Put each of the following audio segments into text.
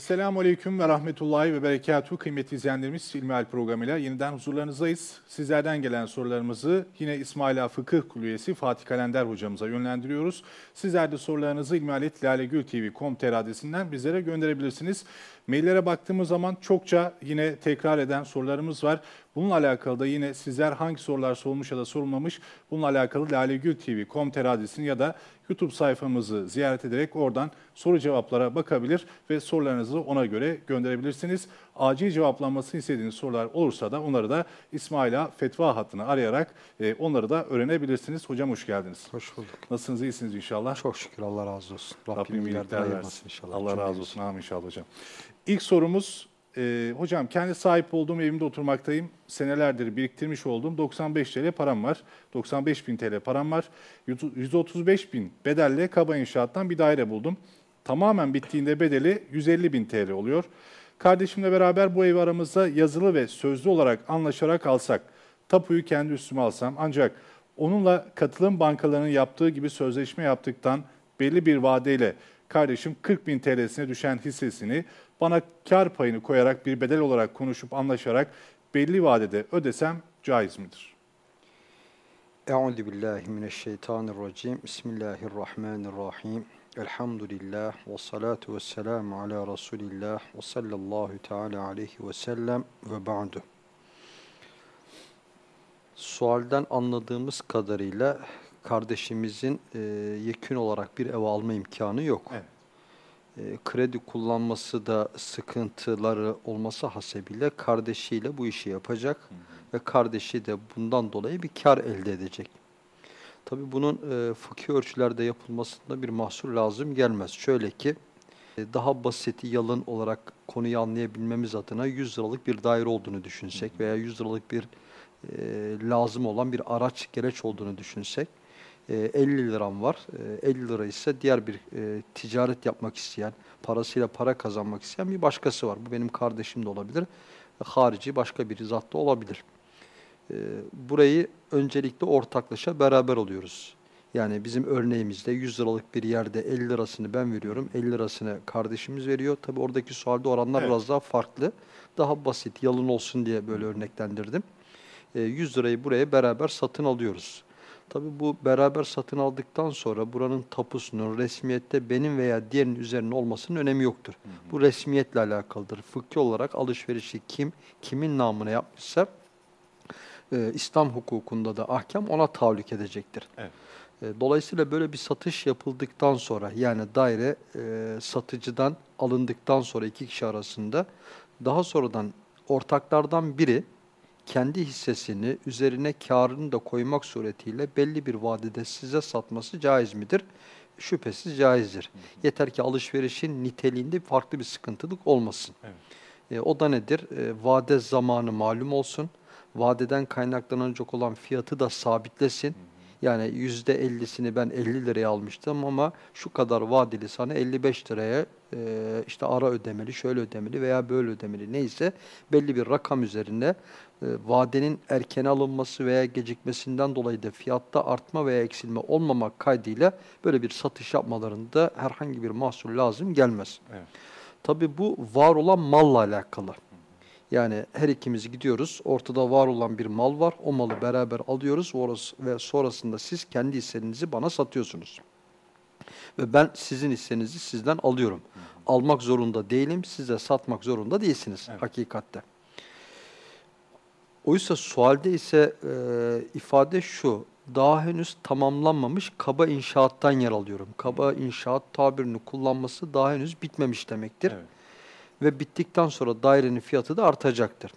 Esselamu Aleyküm ve Rahmetullahi ve Berekatuhu kıymetli izleyenlerimiz İlmihal programıyla yeniden huzurlarınızdayız. Sizlerden gelen sorularımızı yine İsmaila Fıkıh Kulü üyesi Fatih Kalender hocamıza yönlendiriyoruz. Sizler de sorularınızı ilmihaletlalegültv.com.tr adresinden bizlere gönderebilirsiniz. Maillere baktığımız zaman çokça yine tekrar eden sorularımız var. Bununla alakalı da yine sizler hangi sorular sorulmuş ya da sorulmamış bununla alakalı lalegültv.com.tr adresini ya da YouTube sayfamızı ziyaret ederek oradan soru cevaplara bakabilir ve sorularınızı ona göre gönderebilirsiniz. Acil cevaplanmasını istediğiniz sorular olursa da onları da İsmaila Fetva hattını arayarak e, onları da öğrenebilirsiniz. Hocam hoş geldiniz. Hoş bulduk. Nasılsınız? iyisiniz inşallah. Çok şükür Allah razı olsun. Rabbim Rabbim iyilikler versin. inşallah. Allah razı Cümlemize. olsun. Amin inşallah hocam. İlk sorumuz, e, hocam kendi sahip olduğum evimde oturmaktayım. Senelerdir biriktirmiş olduğum 95 TL param var. 95 bin TL param var. 135 bin bedelle kaba inşaattan bir daire buldum. Tamamen bittiğinde bedeli 150 bin TL oluyor. Kardeşimle beraber bu evi aramızda yazılı ve sözlü olarak anlaşarak alsak, tapuyu kendi üstüme alsam ancak onunla katılım bankalarının yaptığı gibi sözleşme yaptıktan belli bir vadeyle kardeşim 40 bin TL'sine düşen hissesini bana kar payını koyarak bir bedel olarak konuşup anlaşarak belli vadede ödesem caiz midir? Euzu billahi. Bismillahirrahmanirrahim. Elhamdülillah ve salatu ve selamu ala Resulillah ve sallallahu teala aleyhi ve sellem ve ba'du. Sualden anladığımız kadarıyla kardeşimizin e, yekün olarak bir ev alma imkanı yok. Evet. E, kredi kullanması da sıkıntıları olması hasebiyle kardeşiyle bu işi yapacak ve kardeşi de bundan dolayı bir kar elde edecek. Tabi bunun e, fıkhi ölçülerde yapılmasında bir mahsur lazım gelmez. Şöyle ki e, daha basit yalın olarak konuyu anlayabilmemiz adına 100 liralık bir daire olduğunu düşünsek veya 100 liralık bir e, lazım olan bir araç gereç olduğunu düşünsek e, 50 liram var. E, 50 lira ise diğer bir e, ticaret yapmak isteyen, parasıyla para kazanmak isteyen bir başkası var. Bu benim kardeşim de olabilir. E, Harici başka bir zat da olabilir. E, Burayı öncelikle ortaklaşa beraber oluyoruz. Yani bizim örneğimizde 100 liralık bir yerde 50 lirasını ben veriyorum, 50 lirasını kardeşimiz veriyor. Tabii oradaki sualde oranlar Evet. biraz daha farklı. Daha basit, yalın olsun diye böyle örneklendirdim. E, 100 lirayı buraya beraber satın alıyoruz. Tabii bu beraber satın aldıktan sonra buranın tapusunun resmiyette benim veya diğerinin üzerine olmasının önemi yoktur. Bu resmiyetle alakalıdır. Fıkhi olarak alışverişi kim, kimin namına yapmışsa e, İslam hukukunda da ahkam ona tahallük edecektir. Evet. E, Dolayısıyla böyle bir satış yapıldıktan sonra yani daire e, satıcıdan alındıktan sonra iki kişi arasında daha sonradan ortaklardan biri kendi hissesini üzerine karını da koymak suretiyle belli bir vadede size satması caiz midir? Şüphesiz caizdir. Yeter ki alışverişin niteliğinde farklı bir sıkıntılık olmasın. Evet. E, o da nedir? E, vade zamanı malum olsun. Vadeden kaynaklanacak olan fiyatı da sabitlesin. Yani yüzde ellisini ben 50 liraya almıştım ama şu kadar vadeli sana 55 liraya e, işte ara ödemeli, şöyle ödemeli veya böyle ödemeli neyse belli bir rakam üzerine e, vadenin erken alınması veya gecikmesinden dolayı da fiyatta artma veya eksilme olmamak kaydıyla böyle bir satış yapmalarında herhangi bir mahsur lazım gelmez. Evet. Tabii bu var olan malla alakalı. Yani her ikimiz gidiyoruz. Ortada var olan bir mal var. O malı beraber alıyoruz orası- ve sonrasında siz kendi hissenizi bana satıyorsunuz. Ve ben sizin hissenizi sizden alıyorum. Almak zorunda değilim. Size satmak zorunda değilsiniz Evet. hakikatte. Oysa sualde ise e, ifade şu. Daha henüz tamamlanmamış kaba inşaattan yer alıyorum. Kaba inşaat tabirini kullanması daha henüz bitmemiş demektir Evet. Ve bittikten sonra dairenin fiyatı da artacaktır.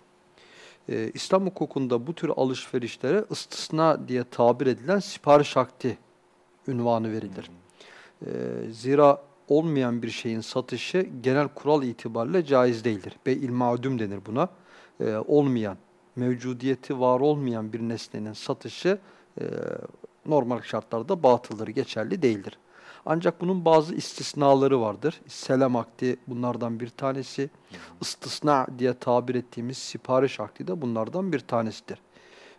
Ee, İslam hukukunda bu tür alışverişlere istisna diye tabir edilen sipariş akdi ünvanı verilir. Ee, zira olmayan bir şeyin satışı genel kural itibariyle caiz değildir. Bey'il ma'dum denir buna. Ee, olmayan, mevcudiyeti var olmayan bir nesnenin satışı e, normal şartlarda batıldır, geçerli değildir. Ancak bunun bazı istisnaları vardır. Selam akdi bunlardan bir tanesi. İstisna diye tabir ettiğimiz sipariş akdi de bunlardan bir tanesidir.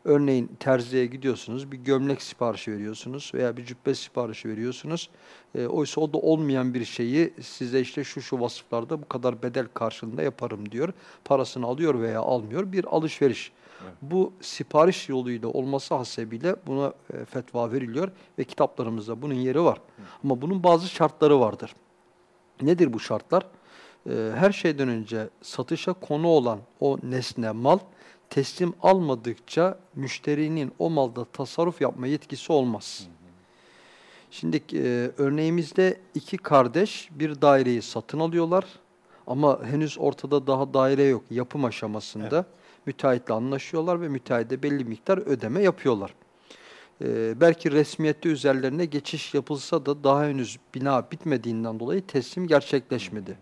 Örneğin terziye gidiyorsunuz, bir gömlek siparişi veriyorsunuz veya bir cübbe siparişi veriyorsunuz. E, oysa o da olmayan bir şeyi size işte şu şu vasıflarda bu kadar bedel karşılığında yaparım diyor. Parasını alıyor veya almıyor bir alışveriş. Evet. Bu sipariş yoluyla olması hasebiyle buna e, fetva veriliyor ve kitaplarımızda bunun yeri var. Ama bunun bazı şartları vardır. Nedir bu şartlar? Ee, her şeyden önce satışa konu olan o nesne, mal teslim almadıkça müşterinin o malda tasarruf yapma yetkisi olmaz. Şimdi e, örneğimizde iki kardeş bir daireyi satın alıyorlar ama henüz ortada daha daire yok yapım aşamasında. Evet. Müteahhitle anlaşıyorlar ve müteahhide belli miktar ödeme yapıyorlar. Ee, belki resmiyette üzerlerine geçiş yapılsa da daha henüz bina bitmediğinden dolayı teslim gerçekleşmedi.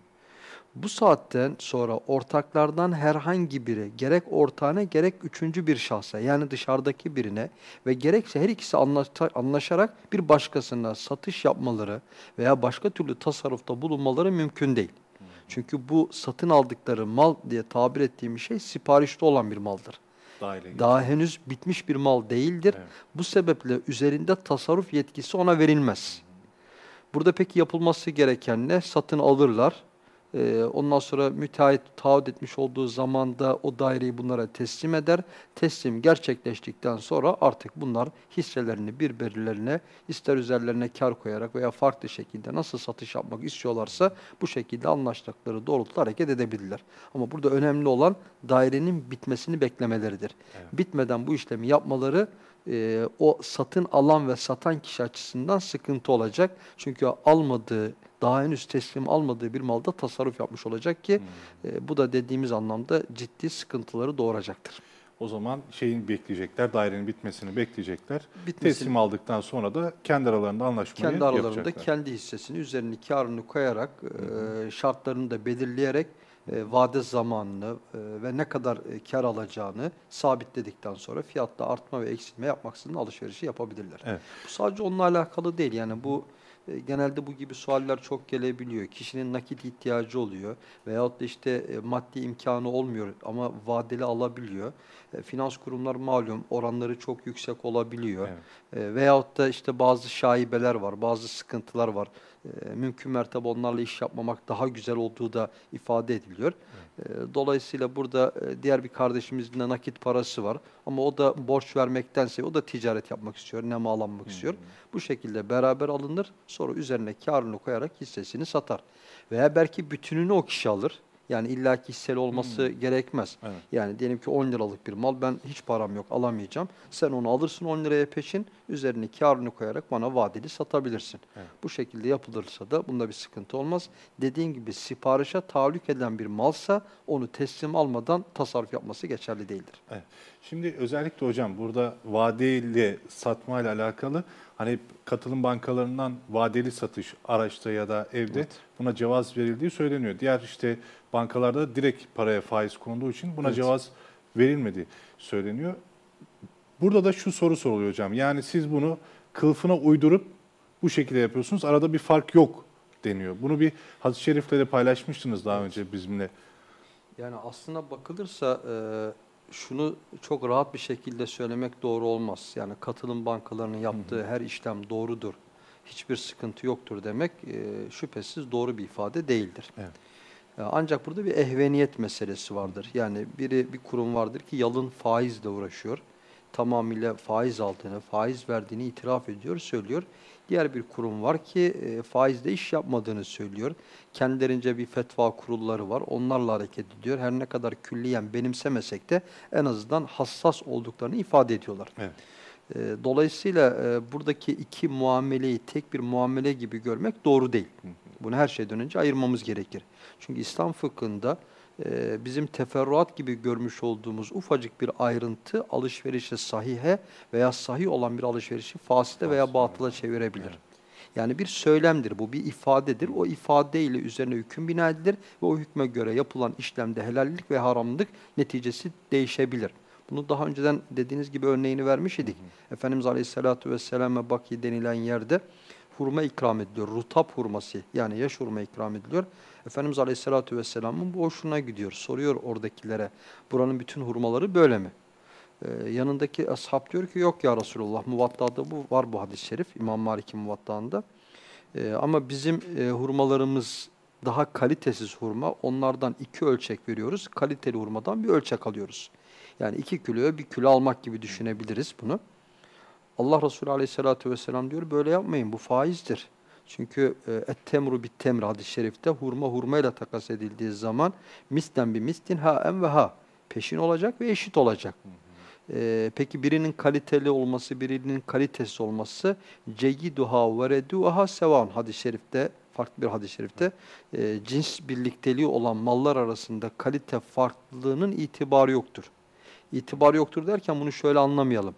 Bu saatten sonra ortaklardan herhangi biri gerek ortağına gerek üçüncü bir şahsa yani dışarıdaki birine ve gerekse her ikisi anlaşa- anlaşarak bir başkasına satış yapmaları veya başka türlü tasarrufta bulunmaları mümkün değil. Çünkü bu satın aldıkları mal diye tabir ettiğim şey siparişte olan bir maldır. Daha henüz bitmiş bir mal değildir. Evet. Bu sebeple üzerinde tasarruf yetkisi ona verilmez. Burada peki yapılması gereken ne? Satın alırlar. Ee, ondan sonra müteahhit taahhüt etmiş olduğu zamanda o daireyi bunlara teslim eder. Teslim gerçekleştikten sonra artık bunlar hisselerini birbirlerine ister üzerlerine kar koyarak veya farklı şekilde nasıl satış yapmak istiyorlarsa bu şekilde anlaştıkları doğrultuda hareket edebilirler. Ama burada önemli olan dairenin bitmesini beklemeleridir. Evet. Bitmeden bu işlemi yapmaları e, o satın alan ve satan kişi açısından sıkıntı olacak. Çünkü almadığı, daha henüz teslim almadığı bir malda tasarruf yapmış olacak ki e, bu da dediğimiz anlamda ciddi sıkıntıları doğuracaktır. O zaman şeyin bekleyecekler, dairenin bitmesini bekleyecekler. Bitmesini- Teslim aldıktan sonra da kendi aralarında anlaşmayı Kendi aralarında yapacaklar. kendi hissesini, üzerine karını koyarak, e, şartlarını da belirleyerek e, vade zamanını e, ve ne kadar e, kar alacağını sabitledikten sonra fiyatta artma ve eksilme yapmaksızın alışverişi yapabilirler. Evet. Bu sadece onunla alakalı değil. Yani bu e, genelde bu gibi sualler çok gelebiliyor. Kişinin nakit ihtiyacı oluyor veyahut da işte e, maddi imkanı olmuyor ama vadeli alabiliyor. E, Finans kurumlar malum oranları çok yüksek olabiliyor. Evet. E, Veyahut da işte bazı şaibeler var, bazı sıkıntılar var. E, Mümkün mertebe onlarla iş yapmamak daha güzel olduğu da ifade ediliyor. E, Dolayısıyla burada e, diğer bir kardeşimizin de nakit parası var. Ama o da borç vermektense o da ticaret yapmak istiyor, ne mal almak istiyor. Bu şekilde beraber alınır. Sonra üzerine karını koyarak hissesini satar. Veya belki bütününü o kişi alır. Yani illaki hisseli olması gerekmez. Evet. Yani diyelim ki 10 liralık bir mal ben hiç param yok alamayacağım. Sen onu alırsın 10 liraya peşin üzerine karını koyarak bana vadeli satabilirsin. Evet. Bu şekilde yapılırsa da bunda bir sıkıntı olmaz. Dediğim gibi siparişe tahallük eden bir malsa onu teslim almadan tasarruf yapması geçerli değildir. Evet. Şimdi özellikle hocam burada vadeyle satma ile alakalı hani katılım bankalarından vadeli satış araçta ya da evde buna cevaz verildiği söyleniyor. Diğer işte bankalarda direkt paraya faiz konduğu için buna Evet. cevaz verilmediği söyleniyor. Burada da şu soru soruluyor hocam. Yani siz bunu kılıfına uydurup bu şekilde yapıyorsunuz. Arada bir fark yok deniyor. Bunu bir hadis-i şerifle de paylaşmıştınız daha önce bizimle. Yani aslına bakılırsa e, şunu çok rahat bir şekilde söylemek doğru olmaz. Yani katılım bankalarının yaptığı her işlem doğrudur, hiçbir sıkıntı yoktur demek e, şüphesiz doğru bir ifade değildir. Evet. E, Ancak burada bir ehveniyet meselesi vardır. Yani biri bir kurum vardır ki yalın faizle uğraşıyor. Tamamıyla faiz aldığını, faiz verdiğini itiraf ediyor, söylüyor. Diğer bir kurum var ki e, faizle iş yapmadığını söylüyor. Kendilerince bir fetva kurulları var. Onlarla hareket ediyor. Her ne kadar külliyen benimsemesek de en azından hassas olduklarını ifade ediyorlar. Evet. E, Dolayısıyla e, buradaki iki muameleyi tek bir muamele gibi görmek doğru değil. Bunu her şeyden önce ayırmamız gerekir. Çünkü İslam fıkhında e, bizim teferruat gibi görmüş olduğumuz ufacık bir ayrıntı alışverişi sahihe veya sahih olan bir alışverişi faside veya batıla çevirebilir. Yani bir söylemdir bu, bir ifadedir. O ifadeyle üzerine hüküm bina edilir ve o hükme göre yapılan işlemde helallik ve haramlık neticesi değişebilir. Bunu daha önceden dediğiniz gibi örneğini vermiş idik. Efendimiz Aleyhisselatü Vesselam'a Baki denilen yerde hurma ikram ediliyor. Rutap hurması yani yaş hurma ikram ediliyor. Efendimiz Aleyhisselatü Vesselam'ın bu hoşuna gidiyor. Soruyor oradakilere buranın bütün hurmaları böyle mi? Ee, yanındaki ashab diyor ki yok ya Resulullah muvatta'da bu var bu hadis-i şerif İmam Malik'in muvatta'ında. Ee, ama bizim e, hurmalarımız daha kalitesiz hurma. Onlardan iki ölçek veriyoruz. Kaliteli hurmadan bir ölçek alıyoruz. Yani iki kiloya bir kilo almak gibi düşünebiliriz bunu. Allah Resulü aleyhissalatü vesselam diyor böyle yapmayın bu faizdir. Çünkü e, et-temru bit temr hadis-i şerifte hurma hurmayla takas edildiği zaman mislen bir mislin ha en ve ha peşin olacak ve eşit olacak. E, peki birinin kaliteli olması, birinin kalitesiz olması ceyyiduha ve reduha sevan hadis-i şerifte farklı bir hadis-i şerifte e, cins birlikteliği olan mallar arasında kalite farklılığının itibarı yoktur. İtibar yoktur derken bunu şöyle anlamayalım.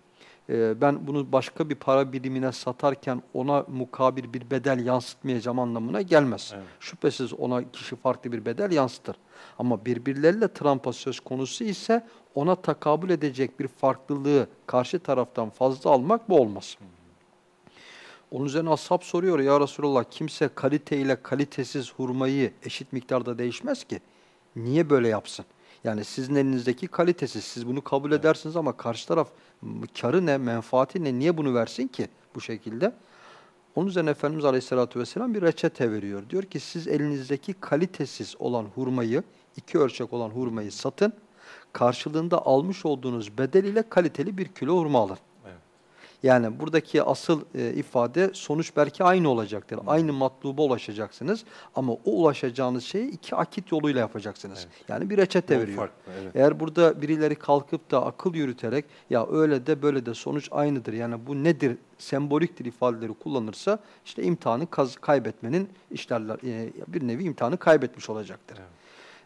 E, ben bunu başka bir para birimine satarken ona mukabil bir bedel yansıtmayacağım anlamına gelmez. Evet. Şüphesiz ona kişi farklı bir bedel yansıtır. Ama birbirleriyle trampa söz konusu ise ona takabül edecek bir farklılığı karşı taraftan fazla almak bu olmaz. Onun üzerine ashab soruyor ya Resulallah kimse kalite ile kalitesiz hurmayı eşit miktarda değişmez ki. Niye böyle yapsın? Yani sizin elinizdeki kalitesiz siz bunu kabul edersiniz ama karşı taraf karı ne menfaati ne niye bunu versin ki bu şekilde? Onun üzerine Efendimiz Aleyhisselatü Vesselam bir reçete veriyor. Diyor ki siz elinizdeki kalitesiz olan hurmayı, iki ölçek olan hurmayı satın. Karşılığında almış olduğunuz bedel ile kaliteli bir kilo hurma alın. Evet. Yani buradaki asıl e, ifade sonuç belki aynı olacaktır. Aynı matluba ulaşacaksınız ama o ulaşacağınız şeyi iki akit yoluyla yapacaksınız. Yani bir reçete veriyor. farklı, evet. Eğer burada birileri kalkıp da akıl yürüterek ya öyle de böyle de sonuç aynıdır. Yani bu nedir semboliktir ifadeleri kullanırsa işte imtihanı kaybetmenin işlerler e, bir nevi imtihanı kaybetmiş olacaktır.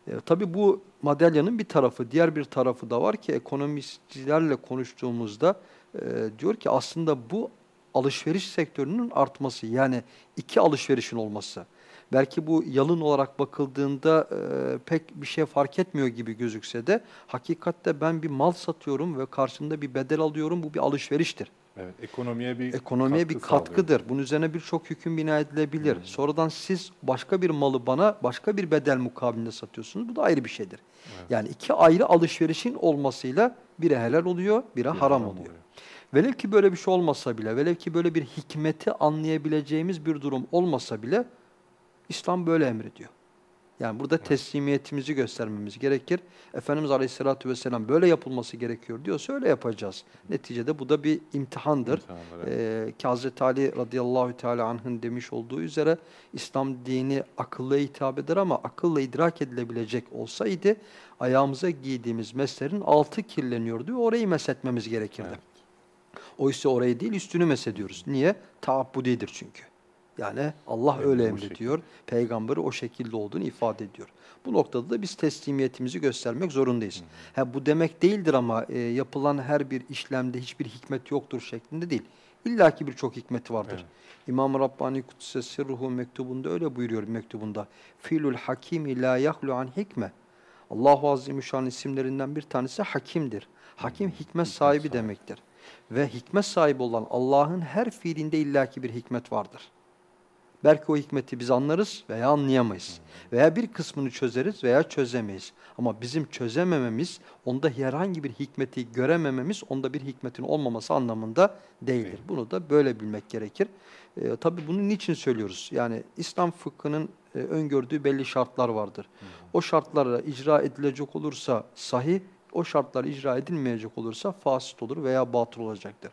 E, tabii bu madalyanın bir tarafı, diğer bir tarafı da var ki ekonomistlerle konuştuğumuzda e, diyor ki aslında bu alışveriş sektörünün artması yani iki alışverişin olması. Belki bu yalın olarak bakıldığında e, pek bir şey fark etmiyor gibi gözükse de hakikatte ben bir mal satıyorum ve karşında bir bedel alıyorum bu bir alışveriştir. Evet, ekonomiye bir Ekonomiye bir katkı sağlıyor. katkıdır. Bunun üzerine birçok hüküm bina edilebilir. Sonradan siz başka bir malı bana başka bir bedel mukabilinde satıyorsunuz. Bu da ayrı bir şeydir. Yani iki ayrı alışverişin olmasıyla biri helal oluyor, biri haram, haram oluyor. oluyor. Velev ki böyle bir şey olmasa bile, velev ki böyle bir hikmeti anlayabileceğimiz bir durum olmasa bile İslam böyle emrediyor. Yani burada teslimiyetimizi göstermemiz gerekir. Efendimiz Aleyhisselatü Vesselam böyle yapılması gerekiyor diyorsa öyle yapacağız. Neticede bu da bir imtihandır. İmtihanlar, Ee, ki Hazreti Ali radıyallahu teala anh'ın demiş olduğu üzere İslam dini akılla hitap eder ama akılla idrak edilebilecek olsaydı ayağımıza giydiğimiz meslerin altı kirleniyor diyor. Orayı meshetmemiz gerekirdi. Evet. Oysa orayı değil üstünü mesediyoruz. Niye? Taabbudidir çünkü. Yani Allah Evet, öyle emrediyor. Peygamberi o şekilde olduğunu ifade ediyor. Bu noktada da biz teslimiyetimizi göstermek zorundayız. Ha, bu demek değildir ama e, yapılan her bir işlemde hiçbir hikmet yoktur şeklinde değil. İlla ki birçok hikmeti vardır. Evet. İmam Rabbani Kudüs'e sirruhu mektubunda öyle buyuruyor mektubunda. Filul hakimi la yahlu an hikme. Allahu Azimüşşan isimlerinden bir tanesi hakimdir. Hakim hikmet sahibi. demektir. Ve hikmet sahibi olan Allah'ın her fiilinde illaki bir hikmet vardır. Belki o hikmeti biz anlarız veya anlayamayız. Veya bir kısmını çözeriz veya çözemeyiz. Ama bizim çözemememiz, onda herhangi bir hikmeti göremememiz, onda bir hikmetin olmaması anlamında değildir. Değil. Bunu da böyle bilmek gerekir. Ee, tabii bunu niçin söylüyoruz? Yani İslam fıkhının e, öngördüğü belli şartlar vardır. O şartlara icra edilecek olursa sahih, o şartlar icra edilmeyecek olursa fasit olur veya batıl olacaktır.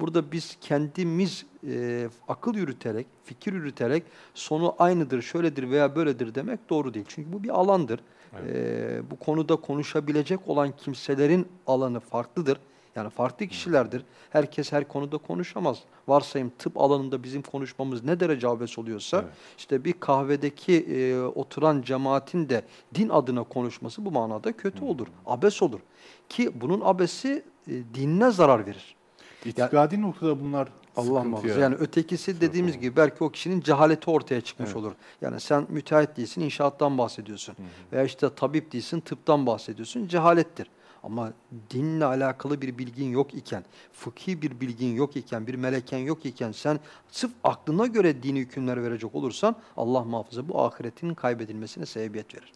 Burada biz kendimiz e, akıl yürüterek, fikir yürüterek sonu aynıdır, şöyledir veya böyledir demek doğru değil. Çünkü bu bir alandır. E, bu konuda konuşabilecek olan kimselerin alanı farklıdır. Yani farklı kişilerdir. Herkes her konuda konuşamaz. Varsayım tıp alanında bizim konuşmamız ne derece abes oluyorsa, Evet. işte bir kahvedeki e, oturan cemaatin de din adına konuşması bu manada kötü olur, abes olur. Ki bunun abesi e, dinine zarar verir. İtikadi noktada bunlar Allah muhafaza. Yani ötekisi dediğimiz gibi belki o kişinin cehaleti ortaya çıkmış Evet. olur. Yani sen müteahhit değilsin, inşaattan bahsediyorsun. Veya işte tabip değilsin, tıptan bahsediyorsun. Cehalettir. Ama dinle alakalı bir bilgin yok iken, fıkhi bir bilgin yok iken, bir meleken yok iken sen sırf aklına göre dini hükümler verecek olursan Allah muhafaza bu ahiretinin kaybedilmesine sebebiyet verir.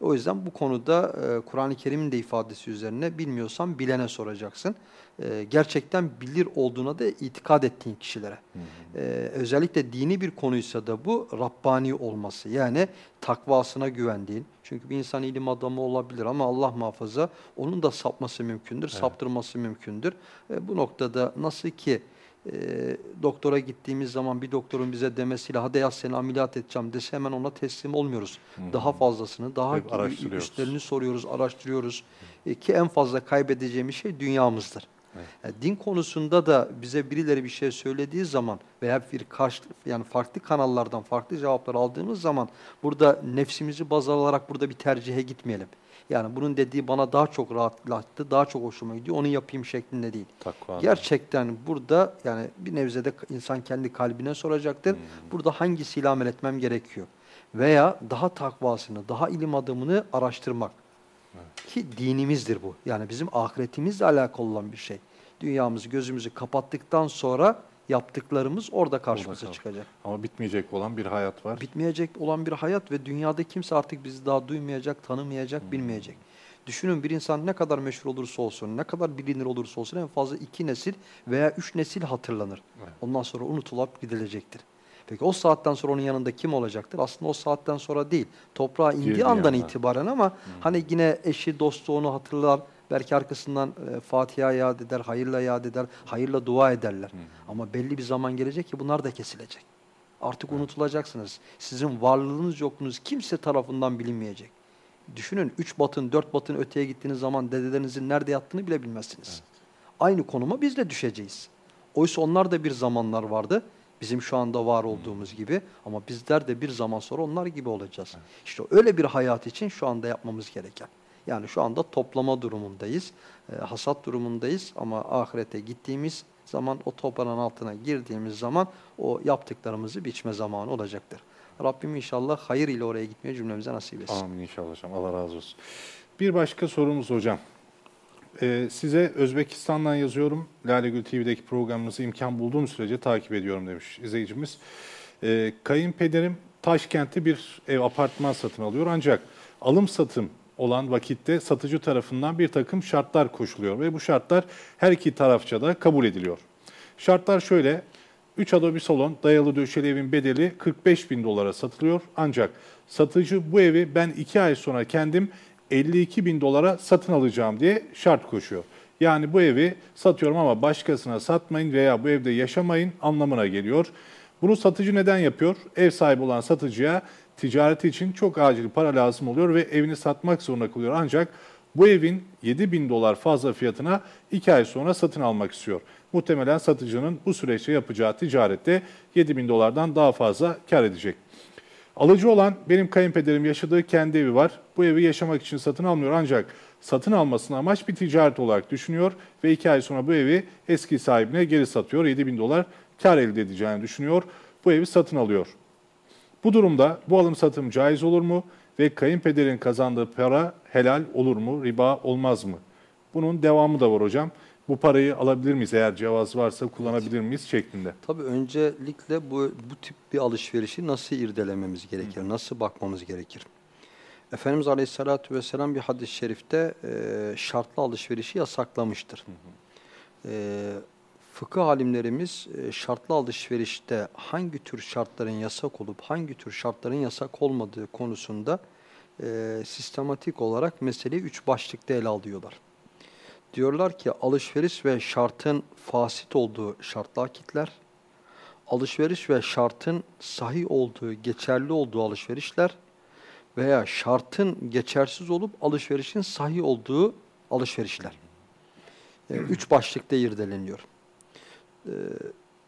O yüzden bu konuda e, Kur'an-ı Kerim'in de ifadesi üzerine bilmiyorsan bilene soracaksın. E, gerçekten bilir olduğuna da itikad ettiğin kişilere. Hı hı. E, özellikle dini bir konuysa da bu Rabbani olması. Yani takvasına güvendiğin. Çünkü bir insan ilim adamı olabilir ama Allah muhafaza onun da sapması mümkündür, Evet. saptırması mümkündür. E, bu noktada nasıl ki e, doktora gittiğimiz zaman bir doktorun bize demesiyle hadi ya seni ameliyat edeceğim dese hemen ona teslim olmuyoruz. Hı hı. Daha fazlasını, daha araştırıyoruz. üstlerini soruyoruz, araştırıyoruz. E, ki en fazla kaybedeceğimiz şey dünyamızdır. Evet. Yani din konusunda da bize birileri bir şey söylediği zaman veya bir karşı yani farklı kanallardan farklı cevaplar aldığımız zaman burada nefsimizi baz alarak burada bir tercihe gitmeyelim. Yani bunun dediği bana daha çok rahatlattı, daha çok hoşuma gidiyor, onu yapayım şeklinde değil. Takva. Gerçekten burada yani bir nevzede insan kendi kalbine soracaktır. Hmm. Burada hangisiyle amel etmem gerekiyor? Veya daha takvasını, daha ilim adımını araştırmak. Ki dinimizdir bu. Yani bizim ahiretimizle alakalı olan bir şey. Dünyamızı, gözümüzü kapattıktan sonra yaptıklarımız orada karşımıza kalır. çıkacak. Ama bitmeyecek olan bir hayat var. Bitmeyecek olan bir hayat ve dünyada kimse artık bizi daha duymayacak, tanımayacak, bilmeyecek. Düşünün bir insan ne kadar meşhur olursa olsun, ne kadar bilinir olursa olsun en fazla iki nesil veya üç nesil hatırlanır. Evet. Ondan sonra unutulup gidilecektir. Peki o saatten sonra onun yanında kim olacaktır? Aslında o saatten sonra değil. Toprağa indiği Girdiği andan anda. itibaren ama hani yine eşi, dostu onu hatırlar. Belki arkasından e, Fatiha yad eder, hayırla yad eder, hayırla dua ederler. Ama belli bir zaman gelecek ki bunlar da kesilecek. Artık unutulacaksınız. Sizin varlığınız yokluğunuz kimse tarafından bilinmeyecek. Düşünün üç batın, dört batın öteye gittiğiniz zaman dedelerinizin nerede yattığını bile bilmezsiniz. Aynı konuma biz de düşeceğiz. Oysa onlar da bir zamanlar vardı. Bizim şu anda var olduğumuz gibi ama bizler de bir zaman sonra onlar gibi olacağız. İşte öyle bir hayat için şu anda yapmamız gereken. Yani şu anda toplama durumundayız, e, hasat durumundayız ama ahirete gittiğimiz zaman o toprağın altına girdiğimiz zaman o yaptıklarımızı biçme zamanı olacaktır. Rabbim inşallah hayır ile oraya gitmeyi cümlemize nasip etsin. Amin inşallah hocam. Allah razı olsun. Bir başka sorumuz hocam. Ee, size Özbekistan'dan yazıyorum. Lale Gül TV'deki programınızı imkan bulduğum sürece takip ediyorum demiş izleyicimiz. Ee, kayınpederim Taşkent'te bir ev apartman satın alıyor ancak alım satım olan vakitte satıcı tarafından bir takım şartlar koşuluyor ve bu şartlar her iki tarafça da kabul ediliyor. Şartlar şöyle, 3 oda bir salon dayalı döşeli evin bedeli 45 bin dolara satılıyor. Ancak satıcı bu evi ben 2 ay sonra kendim 52 bin dolara satın alacağım diye şart koşuyor. Yani bu evi satıyorum ama başkasına satmayın veya bu evde yaşamayın anlamına geliyor. Bunu satıcı neden yapıyor? Ev sahibi olan satıcıya ticareti için çok acil para lazım oluyor ve evini satmak zorunda kalıyor. Ancak bu evin 7 bin dolar fazla fiyatına 2 ay sonra satın almak istiyor. Muhtemelen satıcının bu süreçte yapacağı ticarette 7 bin dolardan daha fazla kar edecek. Alıcı olan benim kayınpederim yaşadığı kendi evi var. Bu evi yaşamak için satın almıyor ancak satın almasını amaç bir ticaret olarak düşünüyor ve iki ay sonra bu evi eski sahibine geri satıyor. 7 bin dolar kar elde edeceğini düşünüyor. Bu evi satın alıyor. Bu durumda bu alım satım caiz olur mu ve kayınpederin kazandığı para helal olur mu, riba olmaz mı? Bunun devamı da var hocam. Bu parayı alabilir miyiz eğer cevaz varsa kullanabilir miyiz şeklinde. Tabii öncelikle bu, bu tip bir alışverişi nasıl irdelememiz gerekir, nasıl bakmamız gerekir? Efendimiz Aleyhisselatü Vesselam bir hadis-i şerifte e, şartlı alışverişi yasaklamıştır. E, fıkıh alimlerimiz e, şartlı alışverişte hangi tür şartların yasak olup hangi tür şartların yasak olmadığı konusunda e, sistematik olarak meseleyi üç başlıkta ele alıyorlar. Diyorlar ki alışveriş ve şartın fasit olduğu şartlı akitler, alışveriş ve şartın sahih olduğu, geçerli olduğu alışverişler veya şartın geçersiz olup alışverişin sahih olduğu alışverişler. E, üç başlıkta irdeleniyor. E,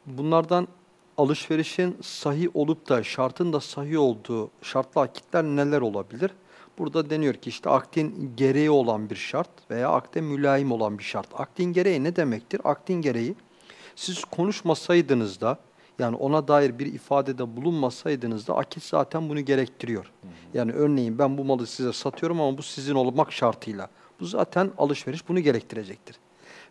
bunlardan alışverişin sahih olup da şartın da sahih olduğu şartlı akitler neler olabilir? Burada deniyor ki işte akdin gereği olan bir şart veya akde mülayim olan bir şart. Akdin gereği ne demektir? Akdin gereği siz konuşmasaydınız da yani ona dair bir ifadede bulunmasaydınız da akit zaten bunu gerektiriyor. Yani örneğin ben bu malı size satıyorum ama bu sizin olmak şartıyla. Bu zaten alışveriş bunu gerektirecektir.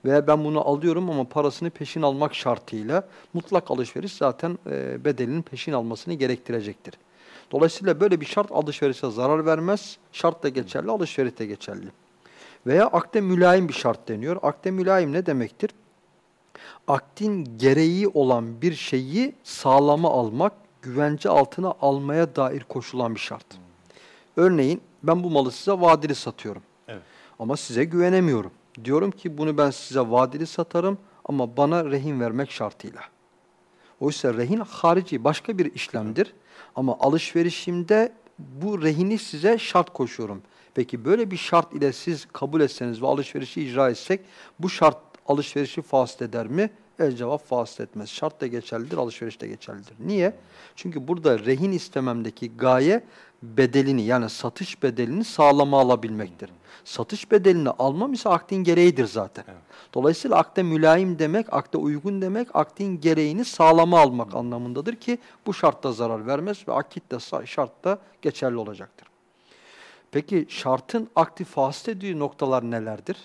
Veya ben bunu alıyorum ama parasını peşin almak şartıyla mutlak alışveriş zaten e, bedelinin peşin almasını gerektirecektir. Dolayısıyla böyle bir şart alışverişe zarar vermez. Şart da geçerli, alışveriş de geçerli. Veya akde mülayim bir şart deniyor. Akde mülayim ne demektir? Akdin gereği olan bir şeyi sağlama almak, güvence altına almaya dair koşulan bir şart. Örneğin ben bu malı size vadeli satıyorum. Evet. Ama size güvenemiyorum. Diyorum ki bunu ben size vadeli satarım ama bana rehin vermek şartıyla. Oysa rehin harici başka bir işlemdir. Ama alışverişimde bu rehini size şart koşuyorum. Peki böyle bir şart ile siz kabul etseniz ve alışverişi icra etsek bu şart alışverişi fasıl eder mi? El cevap fasıl etmez. Şart da geçerlidir, alışveriş de geçerlidir. Niye? Çünkü burada rehin istememdeki gaye bedelini yani satış bedelini sağlama alabilmektir. Satış bedelini almam ise akdin gereğidir zaten. Evet. Dolayısıyla akde mülayim demek, akde uygun demek, akdin gereğini sağlama almak anlamındadır ki bu şartta zarar vermez ve akit de sa- şart da geçerli olacaktır. Peki şartın akdi fasıl ediği noktalar nelerdir?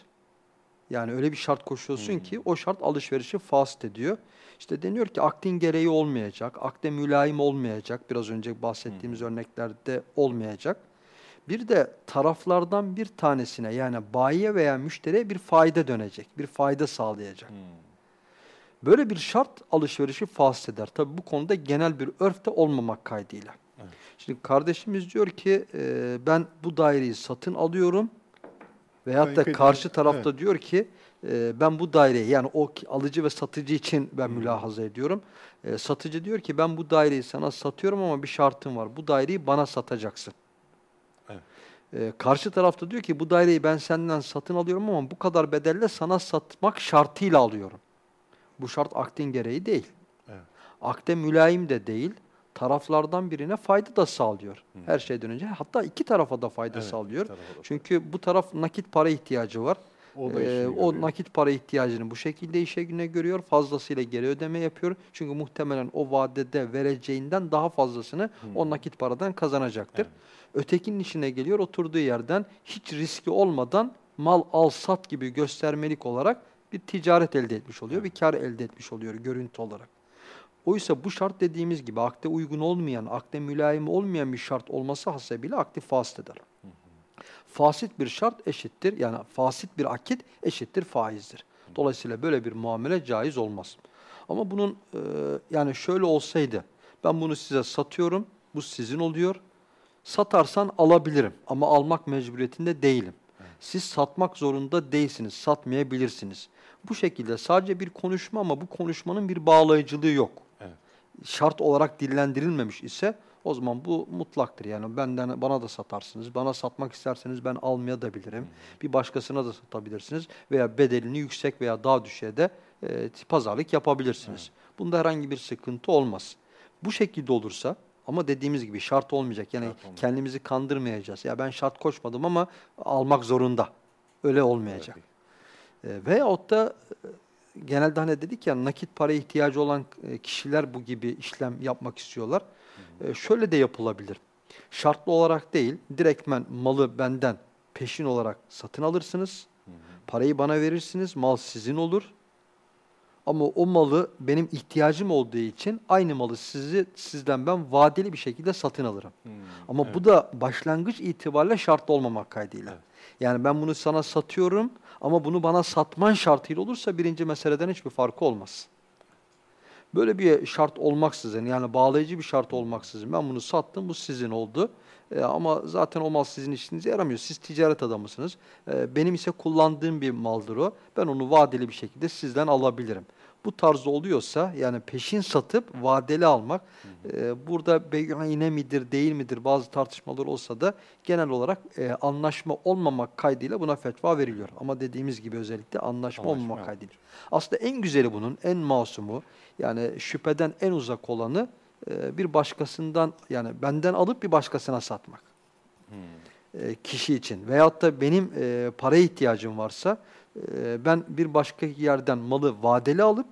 Yani öyle bir şart koşuyorsun ki o şart alışverişi fasıl ediyor. İşte deniyor ki akdin gereği olmayacak, akde mülayim olmayacak, biraz önce bahsettiğimiz örneklerde olmayacak. Bir de taraflardan bir tanesine yani bayiye veya müşteriye bir fayda dönecek, bir fayda sağlayacak. Böyle bir şart alışverişi fasıl eder. Tabi bu konuda genel bir örfte olmamak kaydıyla. Evet. Şimdi kardeşimiz diyor ki e, ben bu daireyi satın alıyorum veyahut da karşı tarafta evet. diyor ki e, ben bu daireyi yani o alıcı ve satıcı için ben mülahaza ediyorum. E, satıcı diyor ki ben bu daireyi sana satıyorum ama bir şartım var. Bu daireyi bana satacaksın. Evet. E, karşı tarafta diyor ki bu daireyi ben senden satın alıyorum ama bu kadar bedelle sana satmak şartıyla alıyorum. Bu şart akdin gereği değil. Evet. Akde mülayim de değil. Taraflardan birine fayda da sağlıyor. Her şeyden önce. Hatta iki tarafa da fayda Evet, sağlıyor. da. Çünkü bu taraf nakit para ihtiyacı var. O da Ee, o nakit para ihtiyacını bu şekilde işe güne görüyor. Fazlasıyla geri ödeme yapıyor. Çünkü muhtemelen o vadede vereceğinden daha fazlasını o nakit paradan kazanacaktır. Evet. Ötekinin işine geliyor oturduğu yerden hiç riski olmadan mal al sat gibi göstermelik olarak bir ticaret elde etmiş oluyor. Bir kar elde etmiş oluyor görüntü olarak. Oysa bu şart dediğimiz gibi akde uygun olmayan, akde mülayim olmayan bir şart olması hasebiyle akdi fasit eder. Fasit bir şart eşittir. Yani fasit bir akit eşittir faizdir. Dolayısıyla böyle bir muamele caiz olmaz. Ama bunun e, yani şöyle olsaydı ben bunu size satıyorum, bu sizin oluyor. Satarsan alabilirim ama almak mecburiyetinde değilim. Siz satmak zorunda değilsiniz, satmayabilirsiniz. Bu şekilde sadece bir konuşma ama bu konuşmanın bir bağlayıcılığı yok. Şart olarak dillendirilmemiş ise o zaman bu mutlaktır. Yani benden bana da satarsınız. Bana satmak isterseniz ben almaya da bilirim. Bir başkasına da satabilirsiniz veya bedelini yüksek veya daha düşüğe de e, pazarlık yapabilirsiniz. Bunda herhangi bir sıkıntı olmaz. Bu şekilde olursa ama dediğimiz gibi şart olmayacak. Yani Şart olmayacak. kendimizi kandırmayacağız. Ya ben şart koşmadım ama almak zorunda. Öyle olmayacak. Evet. E, veyahut da e, genelde hani dedik ya nakit para ihtiyacı olan e, kişiler bu gibi işlem yapmak istiyorlar. E, şöyle de yapılabilir. Şartlı olarak değil, direktmen malı benden peşin olarak satın alırsınız. Parayı bana verirsiniz, mal sizin olur. Ama o malı benim ihtiyacım olduğu için aynı malı sizi sizden ben vadeli bir şekilde satın alırım. Hmm, Ama evet. bu da başlangıç itibariyle şartlı olmamak kaydıyla. Evet. Yani ben bunu sana satıyorum ama bunu bana satman şartıyla olursa birinci meseleden hiçbir farkı olmaz. Böyle bir şart olmaksızın yani bağlayıcı bir şart olmaksızın ben bunu sattım bu sizin oldu. E, ama zaten o mal sizin işinize yaramıyor. Siz ticaret adamısınız. E, benim ise kullandığım bir maldır o. Ben onu vadeli bir şekilde sizden alabilirim. Bu tarzda oluyorsa yani peşin satıp vadeli almak e, burada bey'ine midir değil midir bazı tartışmalar olsa da genel olarak e, anlaşma olmamak kaydıyla buna fetva veriliyor. Ama dediğimiz gibi özellikle anlaşma, Anlaşma olmamak kaydıyla. Aslında en güzeli bunun, en masumu yani şüpheden en uzak olanı e, bir başkasından yani benden alıp bir başkasına satmak. E, kişi için veyahut da benim e, paraya ihtiyacım varsa ben bir başka yerden malı vadeli alıp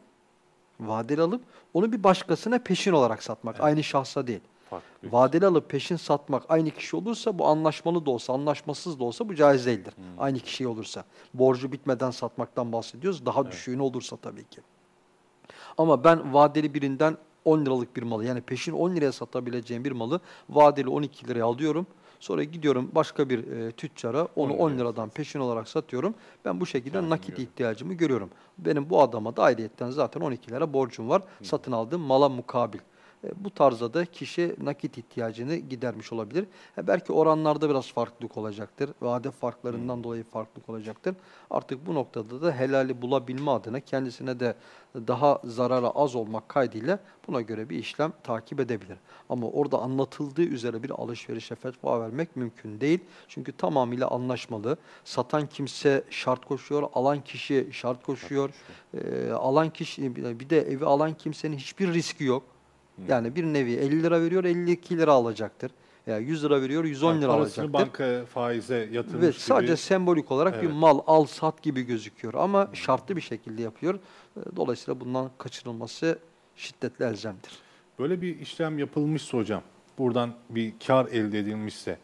vadeli alıp onu bir başkasına peşin olarak satmak. Evet. Aynı şahsa değil. Farklı Vadeli alıp peşin satmak aynı kişi olursa bu anlaşmalı da olsa anlaşmasız da olsa bu caiz değildir. Aynı kişi olursa. Borcu bitmeden satmaktan bahsediyoruz. Daha düşüğünü olursa tabii ki. Ama ben vadeli birinden 10 liralık bir malı yani peşin 10 liraya satabileceğim bir malı vadeli 12 liraya alıyorum. Sonra gidiyorum başka bir e, tüccara onu 10 10 liraya liradan peşin olarak satıyorum. Ben bu şekilde Aynen nakit öyle. ihtiyacımı görüyorum. Benim bu adama da ayrıyetten zaten 12 lira borcum var. Satın aldığım mala mukabil. E, Bu tarzda da kişi nakit ihtiyacını gidermiş olabilir. E, belki oranlarda biraz farklılık olacaktır. Vade farklarından dolayı farklılık olacaktır. Artık bu noktada da helali bulabilme adına kendisine de daha zarara az olmak kaydıyla buna göre bir işlem takip edebilir. Ama orada anlatıldığı üzere bir alışverişe fetva vermek mümkün değil. Çünkü tamamıyla anlaşmalı. Satan kimse şart koşuyor, alan kişi şart koşuyor. E, alan kişi bir de evi alan kimsenin hiçbir riski yok. Yani bir nevi 50 lira veriyor 52 lira alacaktır. Veya 100 lira veriyor 110 Yani lira alacaktır. banka faize yatırmış Ve gibi. sadece sembolik olarak bir Evet. mal al sat gibi gözüküyor ama şartlı bir şekilde yapıyor. E, Dolayısıyla bundan kaçınılması şiddetle elzemdir. Böyle bir işlem yapılmışsa hocam, buradan bir kar elde edilmişse,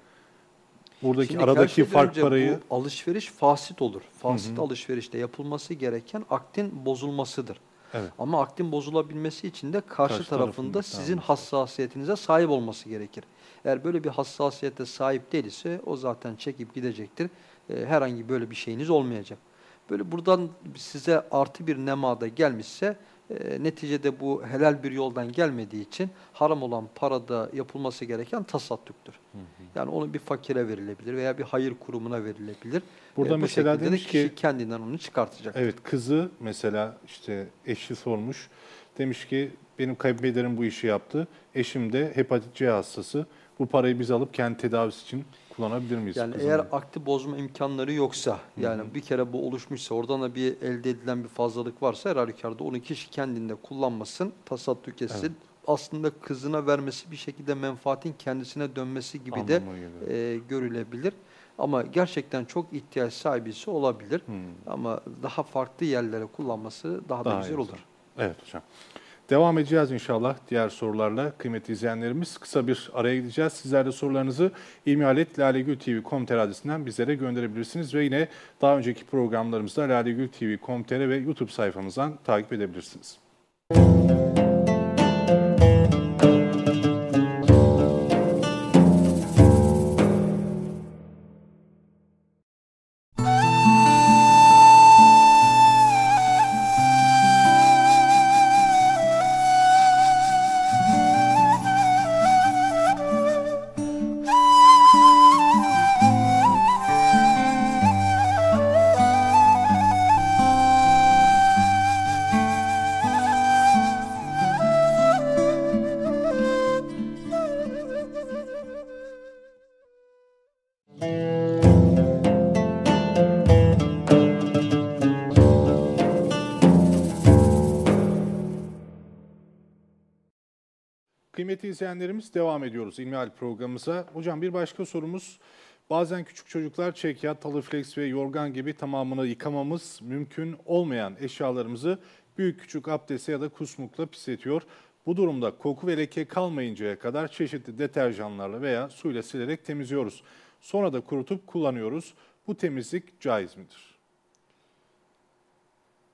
buradaki Şimdi aradaki fark parayı alışveriş fasit olur. Fasit Hı hı. alışverişte yapılması gereken aktin bozulmasıdır. Evet. Ama aktin bozulabilmesi için de karşı, Karşı tarafında tarafın sizin müsaadesi. hassasiyetinize sahip olması gerekir. Eğer böyle bir hassasiyete sahip değilse o zaten çekip gidecektir. Ee, herhangi böyle bir şeyiniz olmayacak. Böyle buradan size artı bir nemada gelmişse e, neticede bu helal bir yoldan gelmediği için haram olan parada yapılması gereken tasadduktur. Yani onu bir fakire verilebilir veya bir hayır kurumuna verilebilir. Burada E, mesela şekilde de demiş kişi ki- kendinden onu çıkartacak. Evet kızı mesela işte eşi sormuş. Demiş ki benim kayınpederim bu işi yaptı. Eşim de hepatit C hastası. Bu parayı biz alıp kendi tedavisi için kullanabilir miyiz? Yani eğer akti bozma imkanları yoksa, yani bir kere bu oluşmuşsa, oradan da bir elde edilen bir fazlalık varsa her halükarda onu kişi kendinde kullanmasın, tasadduk etsin. Aslında kızına vermesi bir şekilde menfaatin kendisine dönmesi gibi de Anlamına geliyor. e, görülebilir. Ama gerçekten çok ihtiyaç sahibisi olabilir. Hmm. Ama daha farklı yerlere kullanması daha, da Daha güzel iyi olur. Evet hocam. Devam edeceğiz inşallah diğer sorularla kıymetli izleyenlerimiz. Kısa bir araya gideceğiz. Sizler de sorularınızı ilmihaletlalegültv.com.tr adresinden bizlere gönderebilirsiniz. Ve yine daha önceki programlarımızda lalegültv.com.tr ve YouTube sayfamızdan takip edebilirsiniz. Kıymetli izleyenlerimiz devam ediyoruz İlmihal programımıza. Hocam bir başka sorumuz. Bazen küçük çocuklar çekyat, halıflex ve yorgan gibi tamamını yıkamamız mümkün olmayan eşyalarımızı büyük küçük abdeste ya da kusmukla pisletiyor. Bu durumda koku ve leke kalmayıncaya kadar çeşitli deterjanlarla veya suyla silerek temizliyoruz. Sonra da kurutup kullanıyoruz. Bu temizlik caiz midir?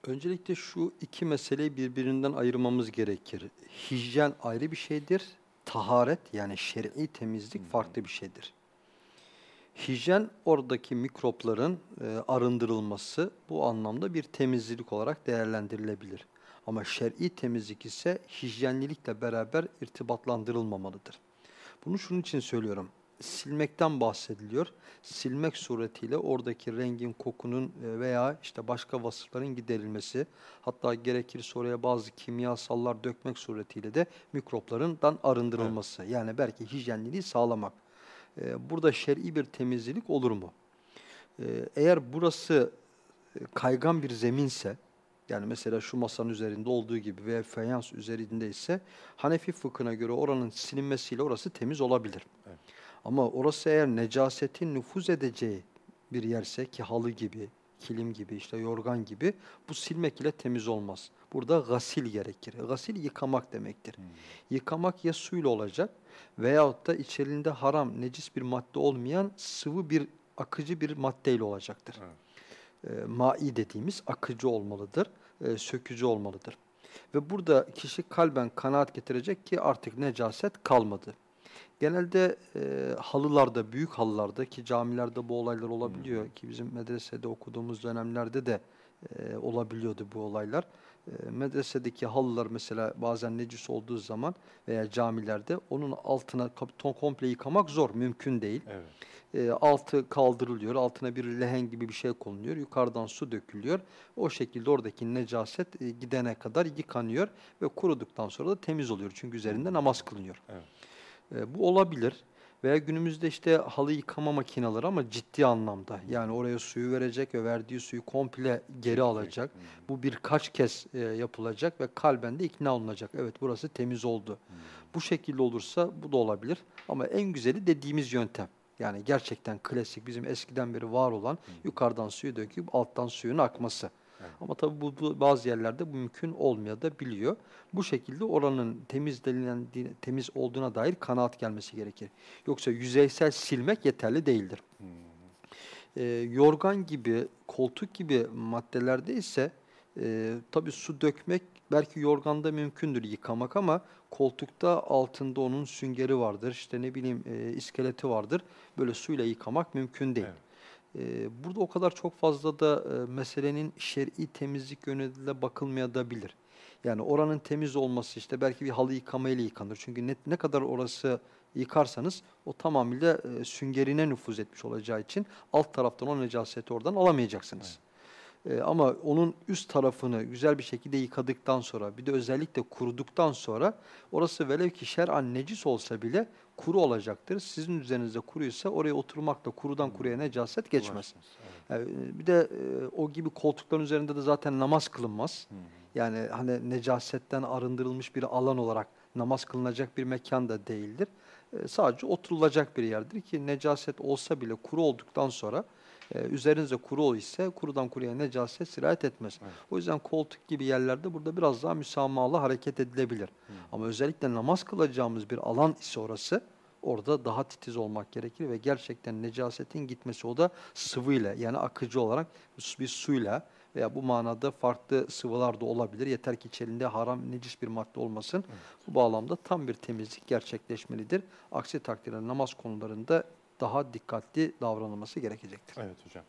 Öncelikle şu iki meseleyi birbirinden ayırmamız gerekir. Hijyen ayrı bir şeydir. Taharet yani şer'i temizlik farklı bir şeydir. Hijyen oradaki mikropların e, arındırılması bu anlamda bir temizlik olarak değerlendirilebilir. Ama şer'i temizlik ise hijyenlilikle beraber irtibatlandırılmamalıdır. Bunu şunun için söylüyorum. Silmekten bahsediliyor. Silmek suretiyle oradaki rengin, kokunun e, veya işte başka vasıfların giderilmesi, hatta gerekirse oraya bazı kimyasallar dökmek suretiyle de mikroplarından arındırılması. Yani belki hijyenliliği sağlamak. E, Burada şer'i bir temizlik olur mu? E, Eğer burası kaygan bir zeminse, yani mesela şu masanın üzerinde olduğu gibi veya fayans üzerinde ise Hanefi fıkhına göre oranın silinmesiyle orası temiz olabilir. Ama orası eğer necasetin nüfuz edeceği bir yerse ki halı gibi, kilim gibi, işte yorgan gibi bu silmek ile temiz olmaz. Burada gasil gerekir. Gasil yıkamak demektir. Yıkamak ya suyla olacak veyahut da içerisinde haram, necis bir madde olmayan sıvı bir akıcı bir maddeyle olacaktır. E, mai dediğimiz akıcı olmalıdır, e, sökücü olmalıdır. Ve burada kişi kalben kanaat getirecek ki artık necaset kalmadı. Genelde e, halılarda, büyük halılarda ki camilerde bu olaylar olabiliyor ki bizim medresede okuduğumuz dönemlerde de e, olabiliyordu bu olaylar. E, medresedeki halılar mesela bazen necis olduğu zaman veya camilerde onun altına ton komple yıkamak zor, mümkün değil. Evet. E, altı kaldırılıyor, altına bir lehen gibi bir şey konuluyor, yukarıdan su dökülüyor. O şekilde oradaki necaset e, gidene kadar yıkanıyor ve kuruduktan sonra da temiz oluyor. Çünkü üzerinde namaz kılınıyor. Evet. E, bu olabilir. Veya günümüzde işte halı yıkama makineleri ama ciddi anlamda. Yani oraya suyu verecek ve verdiği suyu komple geri alacak. Bu birkaç kez e, yapılacak ve kalben de ikna olunacak. Evet burası temiz oldu. Bu şekilde olursa bu da olabilir. Ama en güzeli dediğimiz yöntem. Yani gerçekten klasik bizim eskiden beri var olan yukarıdan suyu döküp alttan suyun akması. Ama tabii bu, bu bazı yerlerde bu mümkün olmuyor da biliyor. Bu şekilde oranın temiz denilen temiz olduğuna dair kanaat gelmesi gerekir. Yoksa yüzeysel silmek yeterli değildir. Ee, yorgan gibi, koltuk gibi maddelerde ise e, tabii su dökmek belki yorganda mümkündür yıkamak ama koltukta altında onun süngeri vardır. İşte ne bileyim e, iskeleti vardır. Böyle suyla yıkamak mümkün değil. Evet. Ee, burada o kadar çok fazla da e, meselenin şer'i temizlik yönüyle bakılmayabilir. Yani oranın temiz olması işte belki bir halı yıkamayla yıkanır. Çünkü ne, ne kadar orası yıkarsanız o tamamıyla e, süngerine nüfuz etmiş olacağı için alt taraftan o necaseti oradan alamayacaksınız. E, ama onun üst tarafını güzel bir şekilde yıkadıktan sonra bir de özellikle kuruduktan sonra orası velev ki şer'an necis olsa bile kuru olacaktır. Sizin üzerinizde kuruysa oraya oturmakla kurudan kuruya necaset geçmez. Yani e, bir de e, o gibi koltukların üzerinde de zaten namaz kılınmaz. Yani hani necasetten arındırılmış bir alan olarak namaz kılınacak bir mekan da değildir. E, sadece oturulacak bir yerdir ki necaset olsa bile kuru olduktan sonra e, üzerinizde kuru ise kurudan kuruya necaset sirayet etmez. Evet. O yüzden koltuk gibi yerlerde burada biraz daha müsamahalı hareket edilebilir. Ama özellikle namaz kılacağımız bir alan ise orası orada daha titiz olmak gerekir ve gerçekten necasetin gitmesi o da sıvıyla yani akıcı olarak bir suyla veya bu manada farklı sıvılar da olabilir. Yeter ki içerisinde haram, necis bir madde olmasın. Bu bağlamda tam bir temizlik gerçekleşmelidir. Aksi takdirde namaz konularında daha dikkatli davranılması gerekecektir. Evet hocam.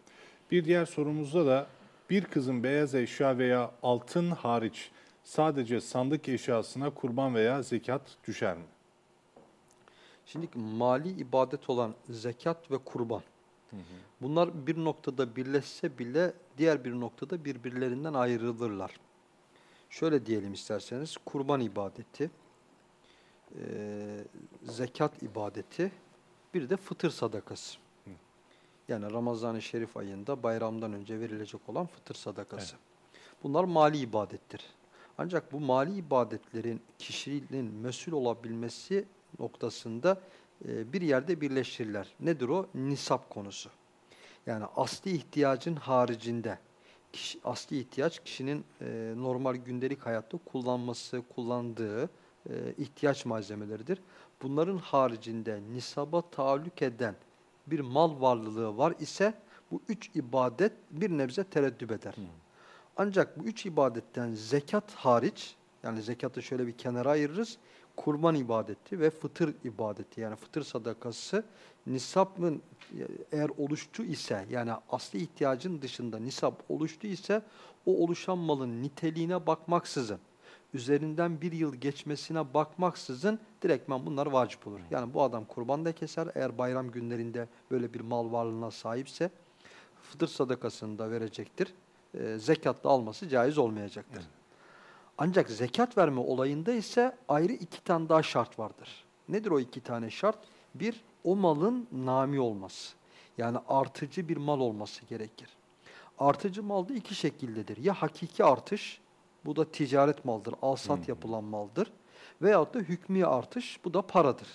Bir diğer sorumuzda da bir kızın beyaz eşya veya altın hariç sadece sandık eşyasına kurban veya zekat düşer mi? Şimdi mali ibadet olan zekat ve kurban. Bunlar bir noktada birleşse bile diğer bir noktada birbirlerinden ayrılırlar. Şöyle diyelim isterseniz kurban ibadeti, e, zekat ibadeti, bir de fıtır sadakası. Yani Ramazan-ı Şerif ayında bayramdan önce verilecek olan fıtır sadakası. Bunlar mali ibadettir. Ancak bu mali ibadetlerin kişinin mesul olabilmesi noktasında e, bir yerde birleştirirler. Nedir o? Nisap konusu. Yani asli ihtiyacın haricinde, kişi, asli ihtiyaç kişinin e, normal gündelik hayatta kullanması, kullandığı e, ihtiyaç malzemeleridir. Bunların haricinde nisaba taalluk eden bir mal varlığı var ise bu üç ibadet bir nebze tereddüt eder. Ancak bu üç ibadetten zekat hariç, yani zekatı şöyle bir kenara ayırırız, kurban ibadeti ve fıtır ibadeti yani fıtır sadakası nisabın eğer oluştu ise yani asli ihtiyacın dışında nisap oluştu ise o oluşan malın niteliğine bakmaksızın üzerinden bir yıl geçmesine bakmaksızın direktmen bunlar vacip olur. Yani bu adam kurban da keser eğer bayram günlerinde böyle bir mal varlığına sahipse fıtır sadakasını da verecektir. E, zekat da alması caiz olmayacaktır. Evet. Ancak zekat verme olayında ise ayrı iki tane daha şart vardır. Nedir o iki tane şart? Bir, o malın nami olması. Yani artıcı bir mal olması gerekir. Artıcı mal da iki şekildedir. Ya hakiki artış, bu da ticaret maldır, alsat hmm. yapılan maldır. Veyahut da hükmü artış, bu da paradır.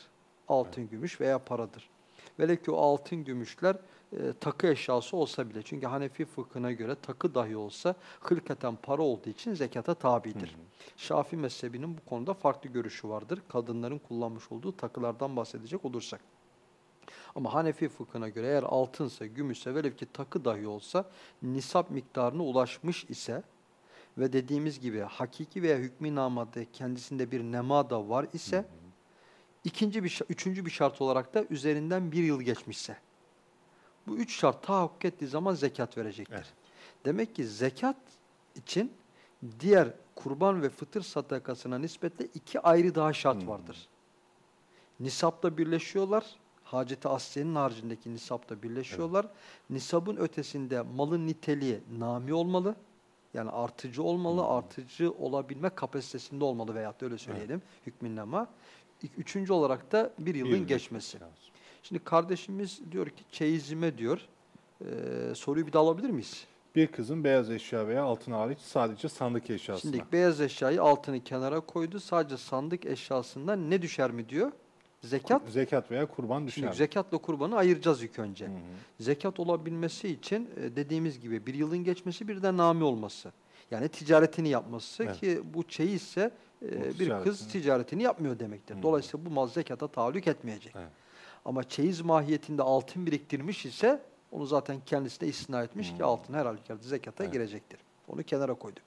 Altın, evet. gümüş veya paradır. Velev ki o altın, gümüşler e, takı eşyası olsa bile. Çünkü Hanefi fıkhına göre takı dahi olsa hırkaten para olduğu için zekata tabidir. Hı hı. Şafi mezhebinin bu konuda farklı görüşü vardır. Kadınların kullanmış olduğu takılardan bahsedecek olursak. Ama Hanefi fıkhına göre eğer altınsa, gümüşse, velev ki takı dahi olsa nisap miktarına ulaşmış ise ve dediğimiz gibi hakiki veya hükmü namada kendisinde bir nema da var ise ikinci bir üçüncü bir şart olarak da üzerinden bir yıl geçmişse bu üç şart tahakkuk ettiği zaman zekat verecektir. Evet. Demek ki zekat için diğer kurban ve fıtır sadakasına nispetle iki ayrı daha şart Hmm. vardır. Nisapta birleşiyorlar. Haceti asliyenin haricindeki nisapta birleşiyorlar. Nisabın ötesinde malın niteliği nami olmalı. Yani artıcı olmalı, Hmm. artıcı olabilme kapasitesinde olmalı veyahut da öyle söyleyelim hükmün ama. Üçüncü olarak da bir yılın Bir yıl geçmesi. lazım. Şimdi kardeşimiz diyor ki çeyizime diyor. Ee, soruyu bir daha alabilir miyiz? Bir kızın beyaz eşya veya altın hariç sadece sandık eşyasına. Şimdi beyaz eşyayı altını kenara koydu. Sadece sandık eşyasından ne düşer mi diyor? Zekat. Zekat veya kurban düşer. Şimdi zekatla kurbanı ayıracağız ilk önce. Hı hı. Zekat olabilmesi için e, dediğimiz gibi bir yılın geçmesi bir de nami olması. Yani ticaretini yapması Evet. ki bu çeyiz ise e, Bu bir kız ticaretini- yapmıyor demektir. Hı. Dolayısıyla bu mal zekata tahallük etmeyecek. Evet. Ama çeyiz mahiyetinde altın biriktirmiş ise onu zaten kendisi de istina etmiş ki Hmm. altın her halükarda zekata Evet. girecektir. Onu kenara koyduk.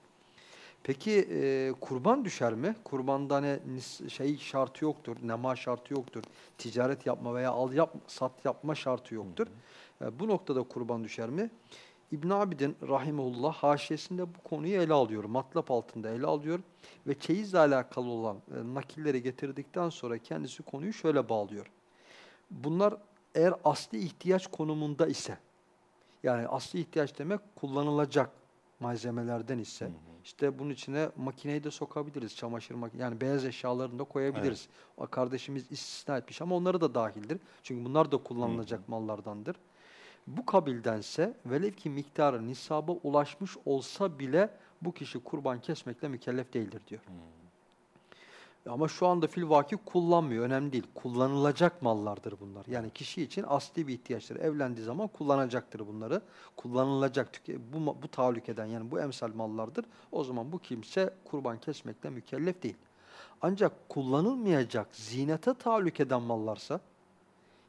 Peki e, kurban düşer mi? Kurbanda ne nis- şey şartı yoktur, nema şartı yoktur. Ticaret yapma veya al yap, sat yapma şartı yoktur. E, bu noktada kurban düşer mi? İbn Abidin rahimullah haşiyesinde bu konuyu ele alıyor. Matlap altında ele alıyor ve çeyizle alakalı olan e, nakilleri getirdikten sonra kendisi konuyu şöyle bağlıyor. Bunlar eğer asli ihtiyaç konumunda ise, yani asli ihtiyaç demek kullanılacak malzemelerden ise, Hı hı. İşte bunun içine makineyi de sokabiliriz, çamaşır makinesi, yani beyaz eşyalarını da koyabiliriz. O kardeşimiz istisna etmiş ama onları da dahildir. Çünkü bunlar da kullanılacak mallardandır. Bu kabildense velev ki miktarı nisaba ulaşmış olsa bile bu kişi kurban kesmekle mükellef değildir diyor. Ama şu anda fil vaki kullanmıyor. Önemli değil. Kullanılacak mallardır bunlar. Yani kişi için asli bir ihtiyaçtır. Evlendiği zaman kullanacaktır bunları. Kullanılacak, tüke- bu, bu tahallük eden yani bu emsal mallardır. O zaman bu kimse kurban kesmekle mükellef değil. Ancak kullanılmayacak, zinete tahallük eden mallarsa,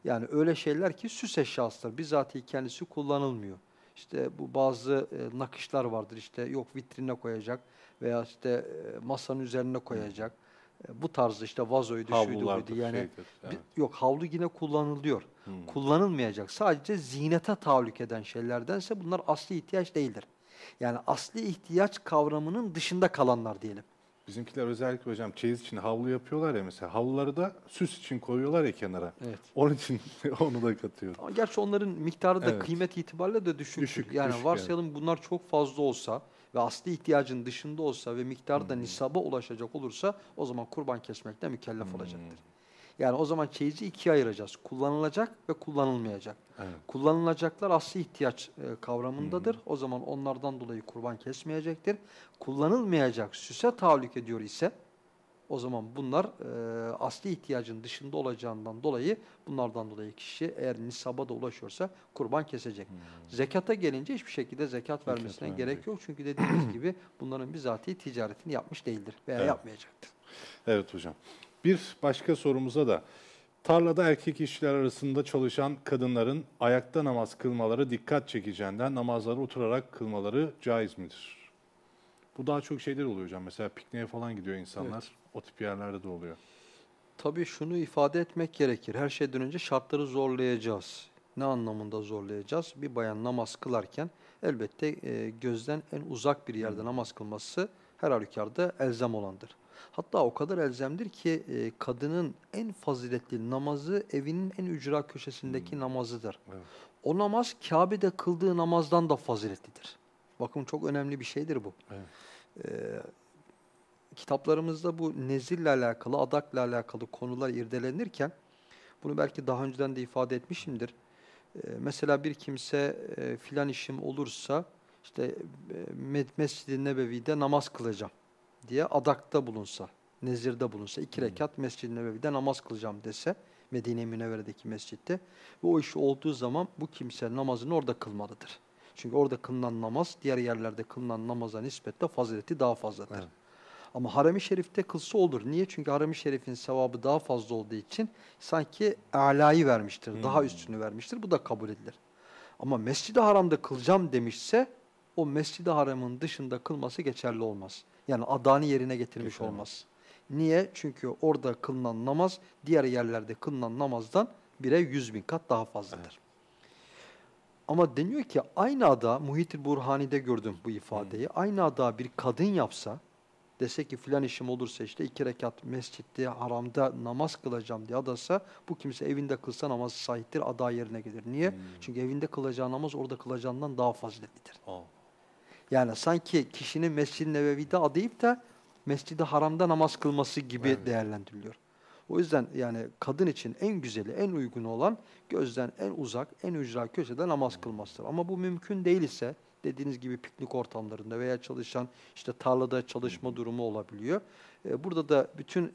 yani öyle şeyler ki süs eşyasıdır. Bizatihi kendisi kullanılmıyor. İşte bu bazı e, nakışlar vardır. İşte yok vitrine koyacak veya işte e, masanın üzerine koyacak. E, bu tarzda işte vazoydu, şuydu buydu. Yani şeydir, evet. yok havlu yine kullanılıyor. Hmm. Kullanılmayacak. Sadece zinete tahallük eden şeylerdense bunlar asli ihtiyaç değildir. Yani asli ihtiyaç kavramının dışında kalanlar diyelim. Bizimkiler özellikle hocam çeyiz için havlu yapıyorlar ya mesela. Havluları da süs için koyuyorlar ya kenara. Evet. Onun için onu da katıyorum. Ama gerçi onların miktarı da Evet. kıymet itibariyle de düşük. Düşük, yani düşük varsayalım bunlar çok fazla olsa ve asli ihtiyacın dışında olsa ve miktarı da nisaba ulaşacak olursa o zaman kurban kesmekle mükellef olacaktır. Yani o zaman çeyizi ikiye ayıracağız. Kullanılacak ve kullanılmayacak. Evet. Kullanılacaklar asli ihtiyaç e, kavramındadır. O zaman onlardan dolayı kurban kesmeyecektir. Kullanılmayacak süse tahallük ediyor ise o zaman bunlar e, asli ihtiyacın dışında olacağından dolayı bunlardan dolayı kişi eğer nisaba da ulaşıyorsa kurban kesecek. Zekata gelince hiçbir şekilde zekat vermesine vermeyecek. gerek yok. Çünkü dediğimiz gibi bunların bizatihi ticaretini yapmış değildir veya Evet. yapmayacaktır. Evet hocam. Bir başka sorumuza da tarlada erkek işçiler arasında çalışan kadınların ayakta namaz kılmaları dikkat çekeceğinden namazları oturarak kılmaları caiz midir? Bu daha çok şeyler oluyor hocam. Mesela pikniğe falan gidiyor insanlar. O tip yerlerde de oluyor. Tabii şunu ifade etmek gerekir. Her şeyden önce şartları zorlayacağız. Ne anlamında zorlayacağız? Bir bayan namaz kılarken elbette e, gözden en uzak bir yerde namaz kılması her halükarda elzem olandır. Hatta o kadar elzemdir ki e, kadının en faziletli namazı evinin en ücra köşesindeki namazıdır. Evet. O namaz Kabe'de kıldığı namazdan da faziletlidir. Bakın çok önemli bir şeydir bu. Evet. Ee, kitaplarımızda bu nezille alakalı, adakla alakalı konular irdelenirken bunu belki daha önceden de ifade etmişimdir. Ee, mesela bir kimse e, filan işim olursa işte e, Mescid-i Nebevi'de namaz kılacağım diye adakta bulunsa, nezirde bulunsa, iki rekat Mescid-i Nebevi'de namaz kılacağım dese Medine-i Münevvere'deki mescitte ve o iş olduğu zaman bu kimse namazını orada kılmalıdır. Çünkü orada kılınan namaz diğer yerlerde kılınan namaza nispetle fazileti daha fazladır. Evet. Ama harem-i şerifte kılsa olur. Niye? Çünkü harem-i şerifin sevabı daha fazla olduğu için sanki alayı vermiştir, daha üstünü vermiştir. Bu da kabul edilir. Ama mescid-i haramda kılacağım demişse o Mescid-i Haram'ın dışında kılması geçerli olmaz. Yani adani yerine getirmiş Geçerli. olmaz. Niye? Çünkü orada kılınan namaz diğer yerlerde kılınan namazdan bire yüz bin kat daha fazladır. Ama deniyor ki aynı ada Muhit-i Burhani'de gördüm bu ifadeyi. Aynı ada bir kadın yapsa dese ki filan işim olursa işte iki rekat mescitte haramda namaz kılacağım diye adasa bu kimse evinde kılsa namazı sahiptir ada yerine gelir. Niye? Çünkü evinde kılacağı namaz orada kılacağından daha faziletlidir. Aa, Yani sanki kişinin Mescid-i Nebevi'de adayıp da Mescid-i Haram'da namaz kılması gibi Evet. değerlendiriliyor. O yüzden yani kadın için en güzeli, en uygun olan gözden en uzak, en ücra köşede namaz kılmasıdır. Ama bu mümkün değil ise dediğiniz gibi piknik ortamlarında veya çalışan işte tarlada çalışma durumu olabiliyor. Burada da bütün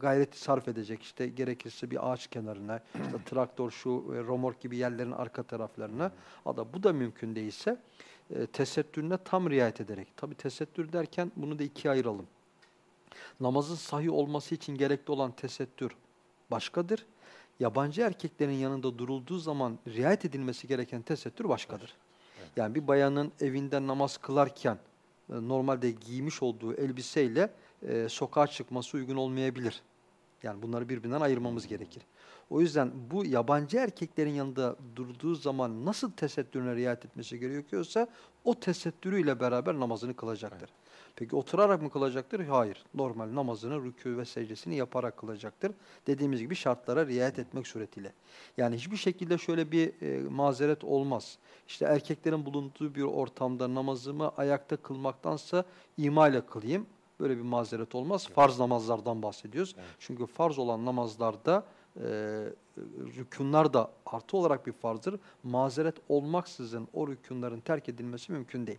gayreti sarf edecek işte gerekirse bir ağaç kenarına, işte traktör şu romork gibi yerlerin arka taraflarına. Ada bu da mümkün değilse tesettürüne tam riayet ederek. Tabi tesettür derken bunu da ikiye ayıralım. Namazın sahih olması için gerekli olan tesettür başkadır. Yabancı erkeklerin yanında durulduğu zaman riayet edilmesi gereken tesettür başkadır. Yani bir bayanın evinde namaz kılarken e, normalde giymiş olduğu elbiseyle e, sokağa çıkması uygun olmayabilir. Yani bunları birbirinden ayırmamız gerekir. O yüzden bu yabancı erkeklerin yanında durduğu zaman nasıl tesettürüne riayet etmesi gerekiyorsa o tesettürüyle beraber namazını kılacaktır. Peki oturarak mı kılacaktır? Hayır. Normal namazını, rükû ve secdesini yaparak kılacaktır. Dediğimiz gibi şartlara riayet etmek suretiyle. Yani hiçbir şekilde şöyle bir e, mazeret olmaz. İşte erkeklerin bulunduğu bir ortamda namazımı ayakta kılmaktansa ima ile kılayım. Böyle bir mazeret olmaz. Farz namazlardan bahsediyoruz. Çünkü farz olan namazlarda e, rükunlar da artı olarak bir farzdır. Mazeret olmaksızın o rükunların terk edilmesi mümkün değil.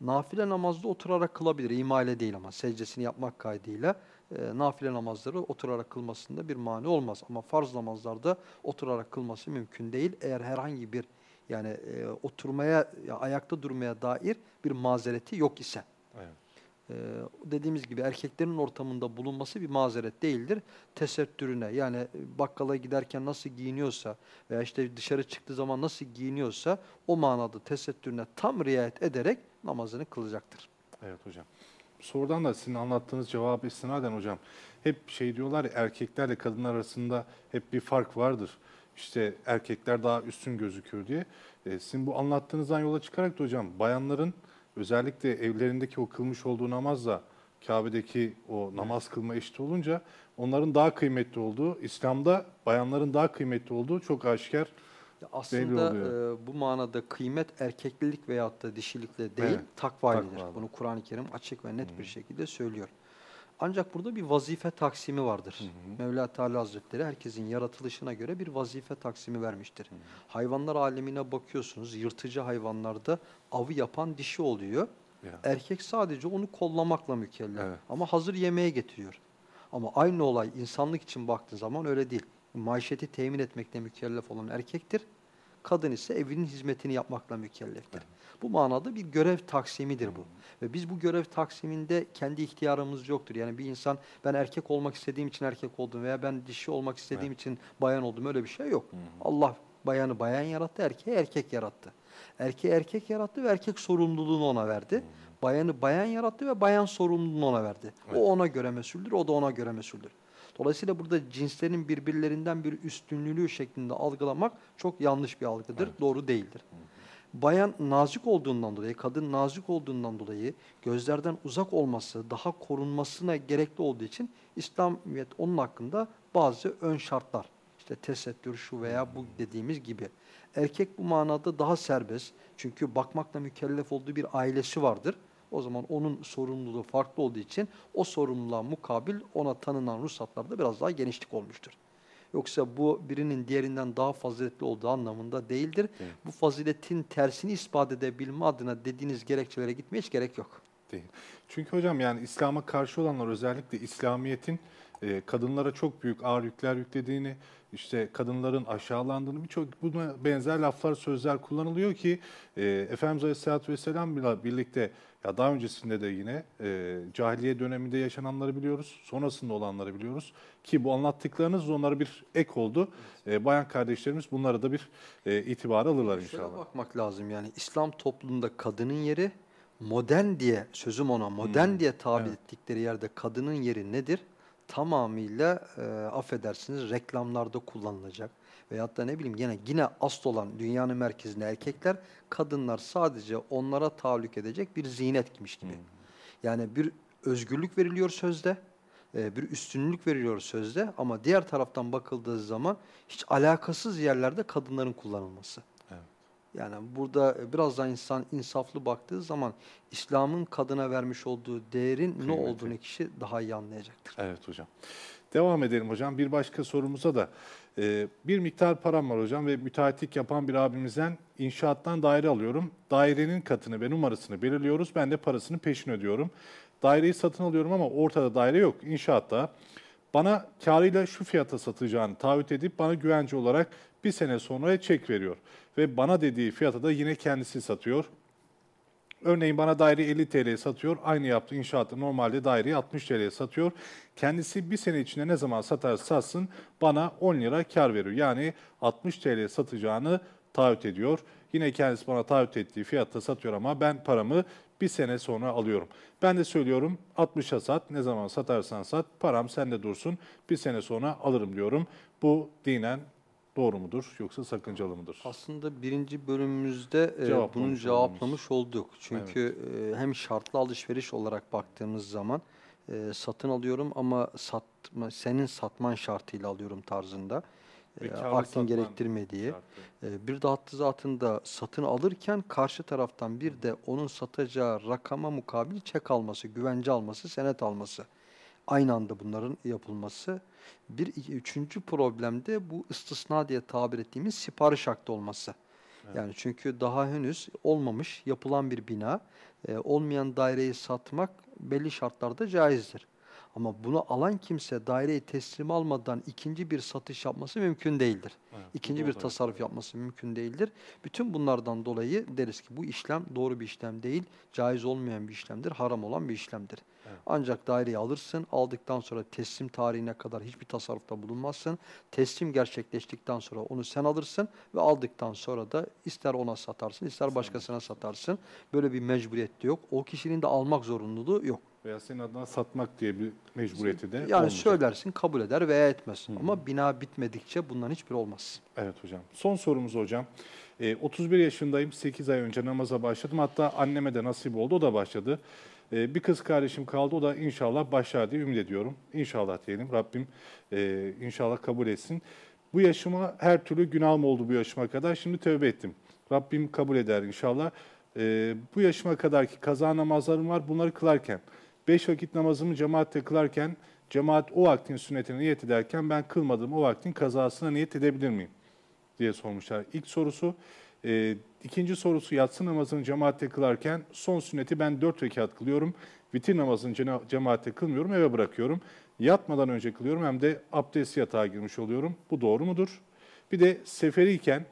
Nafile namazda oturarak kılabilir. İma ile değil ama secdesini yapmak kaydıyla e, nafile namazları oturarak kılmasında bir mani olmaz. Ama farz namazlarda oturarak kılması mümkün değil. Eğer herhangi bir yani e, oturmaya, ya ayakta durmaya dair bir mazereti yok ise. Ee, dediğimiz gibi erkeklerin ortamında bulunması bir mazeret değildir. Tesettürüne yani e, bakkala giderken nasıl giyiniyorsa veya işte dışarı çıktığı zaman nasıl giyiniyorsa o manada tesettürüne tam riayet ederek namazını kılacaktır. Evet hocam. Sorudan da sizin anlattığınız cevabı istinaden hocam hep şey diyorlar ya erkeklerle kadınlar arasında hep bir fark vardır. İşte erkekler daha üstün gözüküyor diye. E, sizin bu anlattığınızdan yola çıkarak da hocam bayanların özellikle evlerindeki o kılmış olduğu namazla Kabe'deki o namaz kılma eşit olunca onların daha kıymetli olduğu, İslam'da bayanların daha kıymetli olduğu çok aşikar. Aslında e, bu manada kıymet erkeklilik veyahut da dişilikle değil Evet, takva iledir. takvadır. Bunu Kur'an-ı Kerim açık ve net bir şekilde söylüyor. Ancak burada bir vazife taksimi vardır. Mevla Teala Hazretleri herkesin yaratılışına göre bir vazife taksimi vermiştir. Hayvanlar alemine bakıyorsunuz, yırtıcı hayvanlarda avı yapan dişi oluyor. Ya. Erkek sadece onu kollamakla mükellef. Evet. Ama hazır yemeğe getiriyor. Ama aynı olay insanlık için baktığın zaman öyle değil. Maişeti temin etmekle mükellef olan erkektir. Kadın ise evinin hizmetini yapmakla mükelleftir. Bu manada bir görev taksimidir bu. Ve biz bu görev taksiminde kendi ihtiyarımız yoktur. Yani bir insan ben erkek olmak istediğim için erkek oldum veya ben dişi olmak istediğim için bayan oldum öyle bir şey yok. Allah bayanı bayan yarattı, erkeği erkek yarattı. Erkeği erkek yarattı ve erkek sorumluluğunu ona verdi. Bayanı bayan yarattı ve bayan sorumluluğunu ona verdi. O ona göre mesuldür, o da ona göre mesuldür. Dolayısıyla burada cinslerin birbirlerinden bir üstünlüğü şeklinde algılamak çok yanlış bir algıdır, doğru değildir. Bayan nazik olduğundan dolayı, kadın nazik olduğundan dolayı gözlerden uzak olması, daha korunmasına gerekli olduğu için İslamiyet onun hakkında bazı ön şartlar, işte tesettür şu veya bu dediğimiz gibi. Erkek bu manada daha serbest çünkü bakmakla mükellef olduğu bir ailesi vardır. O zaman onun sorumluluğu farklı olduğu için o sorumluluğa mukabil ona tanınan ruhsatlarda biraz daha genişlik olmuştur. Yoksa bu birinin diğerinden daha faziletli olduğu anlamında değildir. Değil. Bu faziletin tersini ispat edebilme adına dediğiniz gerekçelere gitmeye hiç gerek yok. Değil. Çünkü hocam yani İslam'a karşı olanlar özellikle İslamiyet'in e, kadınlara çok büyük ağır yükler yüklediğini, işte kadınların aşağılandığını birçok buna benzer laflar, sözler kullanılıyor ki e, Efendimiz Aleyhisselatü Vesselam ile birlikte ya daha öncesinde de yine e, cahiliye döneminde yaşananları biliyoruz, sonrasında olanları biliyoruz ki bu anlattıklarınız onlara bir ek oldu. E, bayan kardeşlerimiz bunlara da bir e, itibar alırlar Şöyle inşallah. bakmak lazım yani İslam toplumunda kadının yeri modern diye sözüm ona modern diye tabir Hmm. evet. ettikleri yerde kadının yeri nedir? Tamamıyla e, affedersiniz reklamlarda kullanılacak. Veyahut da ne bileyim yine yine asıl olan dünyanın merkezinde erkekler, kadınlar sadece onlara tahallük edecek bir ziynetmiş gibi. Yani bir özgürlük veriliyor sözde, e, bir üstünlük veriliyor sözde ama diğer taraftan bakıldığı zaman hiç alakasız yerlerde kadınların kullanılması. Evet. Yani burada biraz daha insan insaflı baktığı zaman İslam'ın kadına vermiş olduğu değerin ne Kıymeti. olduğunu kişi daha iyi anlayacaktır. Evet hocam. Devam edelim hocam. Bir başka sorumuza da e, bir miktar param var hocam ve müteahhitlik yapan bir abimizden inşaattan daire alıyorum. Dairenin katını ve numarasını belirliyoruz. Ben de parasını peşin ödüyorum. Daireyi satın alıyorum ama ortada daire yok inşaatta. Bana karıyla şu fiyata satacağını taahhüt edip bana güvence olarak bir sene sonra çek veriyor. Ve bana dediği fiyata da yine kendisi satıyor. Örneğin bana daire 50 TL'ye satıyor. Aynı yaptığı inşaatı normalde daireyi 60 TL'ye satıyor. Kendisi bir sene içinde ne zaman satarsa satsın bana 10 lira kar veriyor. Yani 60 TL'ye satacağını taahhüt ediyor. Yine kendisi bana taahhüt ettiği fiyatta satıyor ama ben paramı bir sene sonra alıyorum. Ben de söylüyorum 60'a sat, ne zaman satarsan sat, param sende dursun, bir sene sonra alırım diyorum. Bu dinen doğru mudur yoksa sakıncalı mıdır? Aslında birinci bölümümüzde e, Cevaplamış bunu cevaplamış olduk. Çünkü e, hem şartlı alışveriş olarak baktığımız zaman e, satın alıyorum ama satma, senin satman şartıyla alıyorum tarzında. E, satman gerektirmediği. şartı. E, bir de hattı zatında satın alırken karşı taraftan bir de onun satacağı rakama mukabil çek alması, güvence alması, senet alması. Aynı anda bunların yapılması. Bir iki- üçüncü problem de bu istisna diye tabir ettiğimiz sipariş hakkı olması. Yani çünkü daha henüz olmamış yapılan bir bina, e, olmayan daireyi satmak belli şartlarda caizdir. Ama bunu alan kimse daireyi teslim almadan ikinci bir satış yapması mümkün değildir. Evet, İkinci bir tasarruf yapması mümkün değildir. Bütün bunlardan dolayı deriz ki bu işlem doğru bir işlem değil, caiz olmayan bir işlemdir, haram olan bir işlemdir. Evet. Ancak daireyi alırsın, aldıktan sonra teslim tarihine kadar hiçbir tasarrufta bulunmazsın. Teslim gerçekleştikten sonra onu sen alırsın ve aldıktan sonra da ister ona satarsın, ister başkasına satarsın. Böyle bir mecburiyet de yok. O kişinin de almak zorunluluğu yok. Veya senin adına satmak diye bir mecburiyeti de Yani olmayacak. söylersin, kabul eder veya etmez. Ama bina bitmedikçe bundan hiçbir olmaz. Evet hocam. Son sorumuz hocam. Ee, 31 yaşındayım. 8 ay önce namaza başladım. Hatta anneme de nasip oldu. O da başladı. Ee, bir kız kardeşim kaldı. O da inşallah başlar diye ümit ediyorum. İnşallah diyelim. Rabbim e, inşallah kabul etsin. Bu yaşıma her türlü günahım oldu bu yaşıma kadar. Şimdi tövbe ettim. Rabbim kabul eder inşallah. Ee, bu yaşıma kadarki kaza namazlarım var. Bunları kılarken, beş vakit namazımı cemaatle kılarken, cemaat o vaktin sünnetine niyet ederken ben kılmadığım o vaktin kazasına niyet edebilir miyim? diye sormuşlar. İlk sorusu. E, ikinci sorusu yatsı namazını cemaatle kılarken son sünneti ben dört rekat kılıyorum. Vitir namazını cemaatle kılmıyorum eve bırakıyorum. Yatmadan önce kılıyorum hem de abdest yatağa girmiş oluyorum. Bu doğru mudur? Bir de seferiyken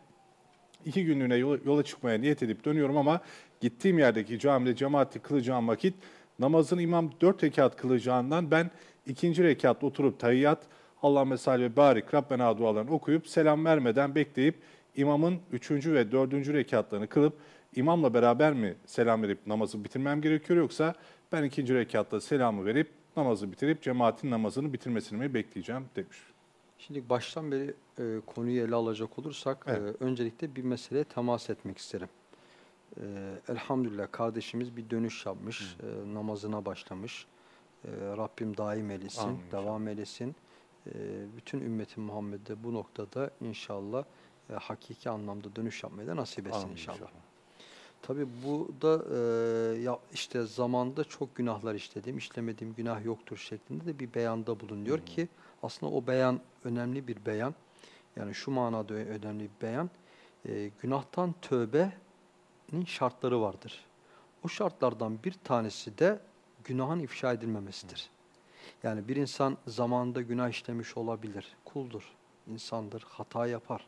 iki günlüğüne yola, çıkmaya niyet edip dönüyorum ama gittiğim yerdeki camide cemaatle kılacağım vakit namazın imam dört rekat kılacağından ben ikinci rekat oturup tahiyyat, Allah mesal ve barik Rabbena dualarını okuyup selam vermeden bekleyip imamın üçüncü ve dördüncü rekatlarını kılıp imamla beraber mi selam verip namazı bitirmem gerekiyor yoksa ben ikinci rekatta selamı verip namazı bitirip cemaatin namazını bitirmesini mi bekleyeceğim demiş. Şimdi baştan beri e, konuyu ele alacak olursak Evet. e, öncelikle bir meseleye temas etmek isterim. E, elhamdülillah kardeşimiz bir dönüş yapmış, e, namazına başlamış. E, Rabbim daim eylesin, Amin devam eylesin. E, bütün ümmeti Muhammed'de bu noktada inşallah e, hakiki anlamda dönüş yapmayı da nasip etsin Amin inşallah. inşallah. Tabii bu da e, ya işte zamanda çok günahlar işledim, işlemediğim günah yoktur şeklinde de bir beyanda bulunuyor ki aslında o beyan önemli bir beyan. Yani şu manada önemli bir beyan. E, günahtan tövbenin şartları vardır. O şartlardan bir tanesi de günahın ifşa edilmemesidir. Yani bir insan zamanında günah işlemiş olabilir. Kuldur, insandır, hata yapar.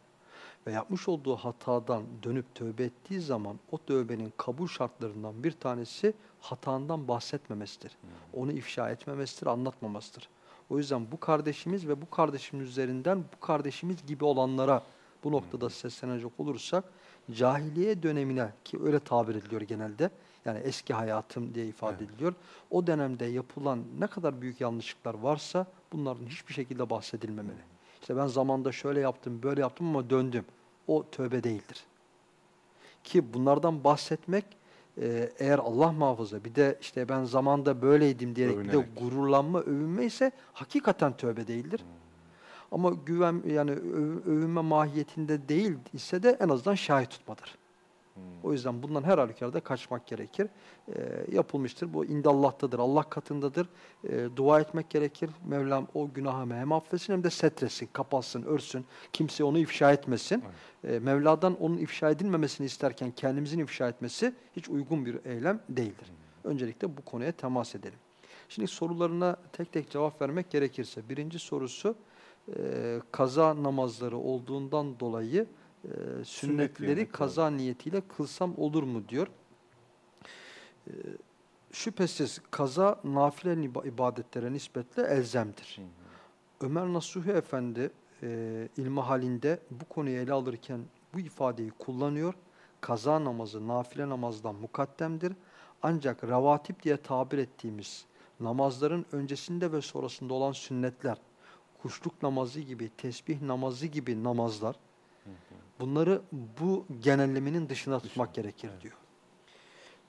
Ve yapmış olduğu hatadan dönüp tövbe ettiği zaman o tövbenin kabul şartlarından bir tanesi hatandan bahsetmemesidir. Onu ifşa etmemesidir, anlatmamasıdır. O yüzden bu kardeşimiz ve bu kardeşimiz üzerinden bu kardeşimiz gibi olanlara bu noktada seslenecek olursak cahiliye dönemine ki öyle tabir ediliyor genelde yani eski hayatım diye ifade Evet. ediliyor. O dönemde yapılan ne kadar büyük yanlışlıklar varsa bunların hiçbir şekilde bahsedilmemeli. İşte ben zamanda şöyle yaptım, böyle yaptım ama döndüm. O tövbe değildir. Ki bunlardan bahsetmek e, eğer Allah muhafaza bir de işte ben zamanda böyleydim diyerek bir de Övünerek. gururlanma, övünme ise hakikaten tövbe değildir. Ama güven yani öv- övünme mahiyetinde değil ise de en azından şahit tutmadır. O yüzden bundan her halükarda kaçmak gerekir. Ee, yapılmıştır. Bu indallah'tadır, Allah katındadır. Ee, dua etmek gerekir. Mevlam o günahımı hem affetsin hem de setretsin, kapatsın, örsün. Kimse onu ifşa etmesin. Ee, Mevla'dan onun ifşa edilmemesini isterken kendimizin ifşa etmesi hiç uygun bir eylem değildir. Öncelikle bu konuya temas edelim. Şimdi sorularına tek tek cevap vermek gerekirse. Birinci sorusu e, kaza namazları olduğundan dolayı e, sünnetleri yemek kaza niyetiyle kılsam olur mu diyor. E, şüphesiz kaza nafile iba- ibadetlere nispetle elzemdir. Ömer Nasuhi Efendi e, ilmi halinde bu konuyu ele alırken bu ifadeyi kullanıyor. Kaza namazı nafile namazdan mukaddemdir. Ancak revatip diye tabir ettiğimiz namazların öncesinde ve sonrasında olan sünnetler, kuşluk namazı gibi, tesbih namazı gibi namazlar, bunları bu genellemenin dışına tutmak gerekir diyor.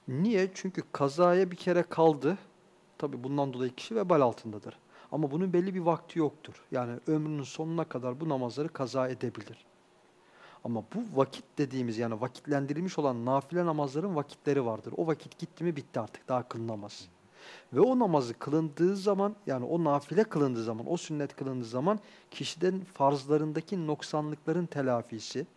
Niye? Çünkü kazaya bir kere kaldı. Tabi bundan dolayı kişi vebal altındadır. Ama bunun belli bir vakti yoktur. Yani ömrünün sonuna kadar bu namazları kaza edebilir. Ama bu vakit dediğimiz yani vakitlendirilmiş olan nafile namazların vakitleri vardır. O vakit gitti mi bitti artık daha kılınamaz. Ve o namazı kılındığı zaman yani o nafile kılındığı zaman, o sünnet kılındığı zaman kişiden farzlarındaki noksanlıkların telafisi,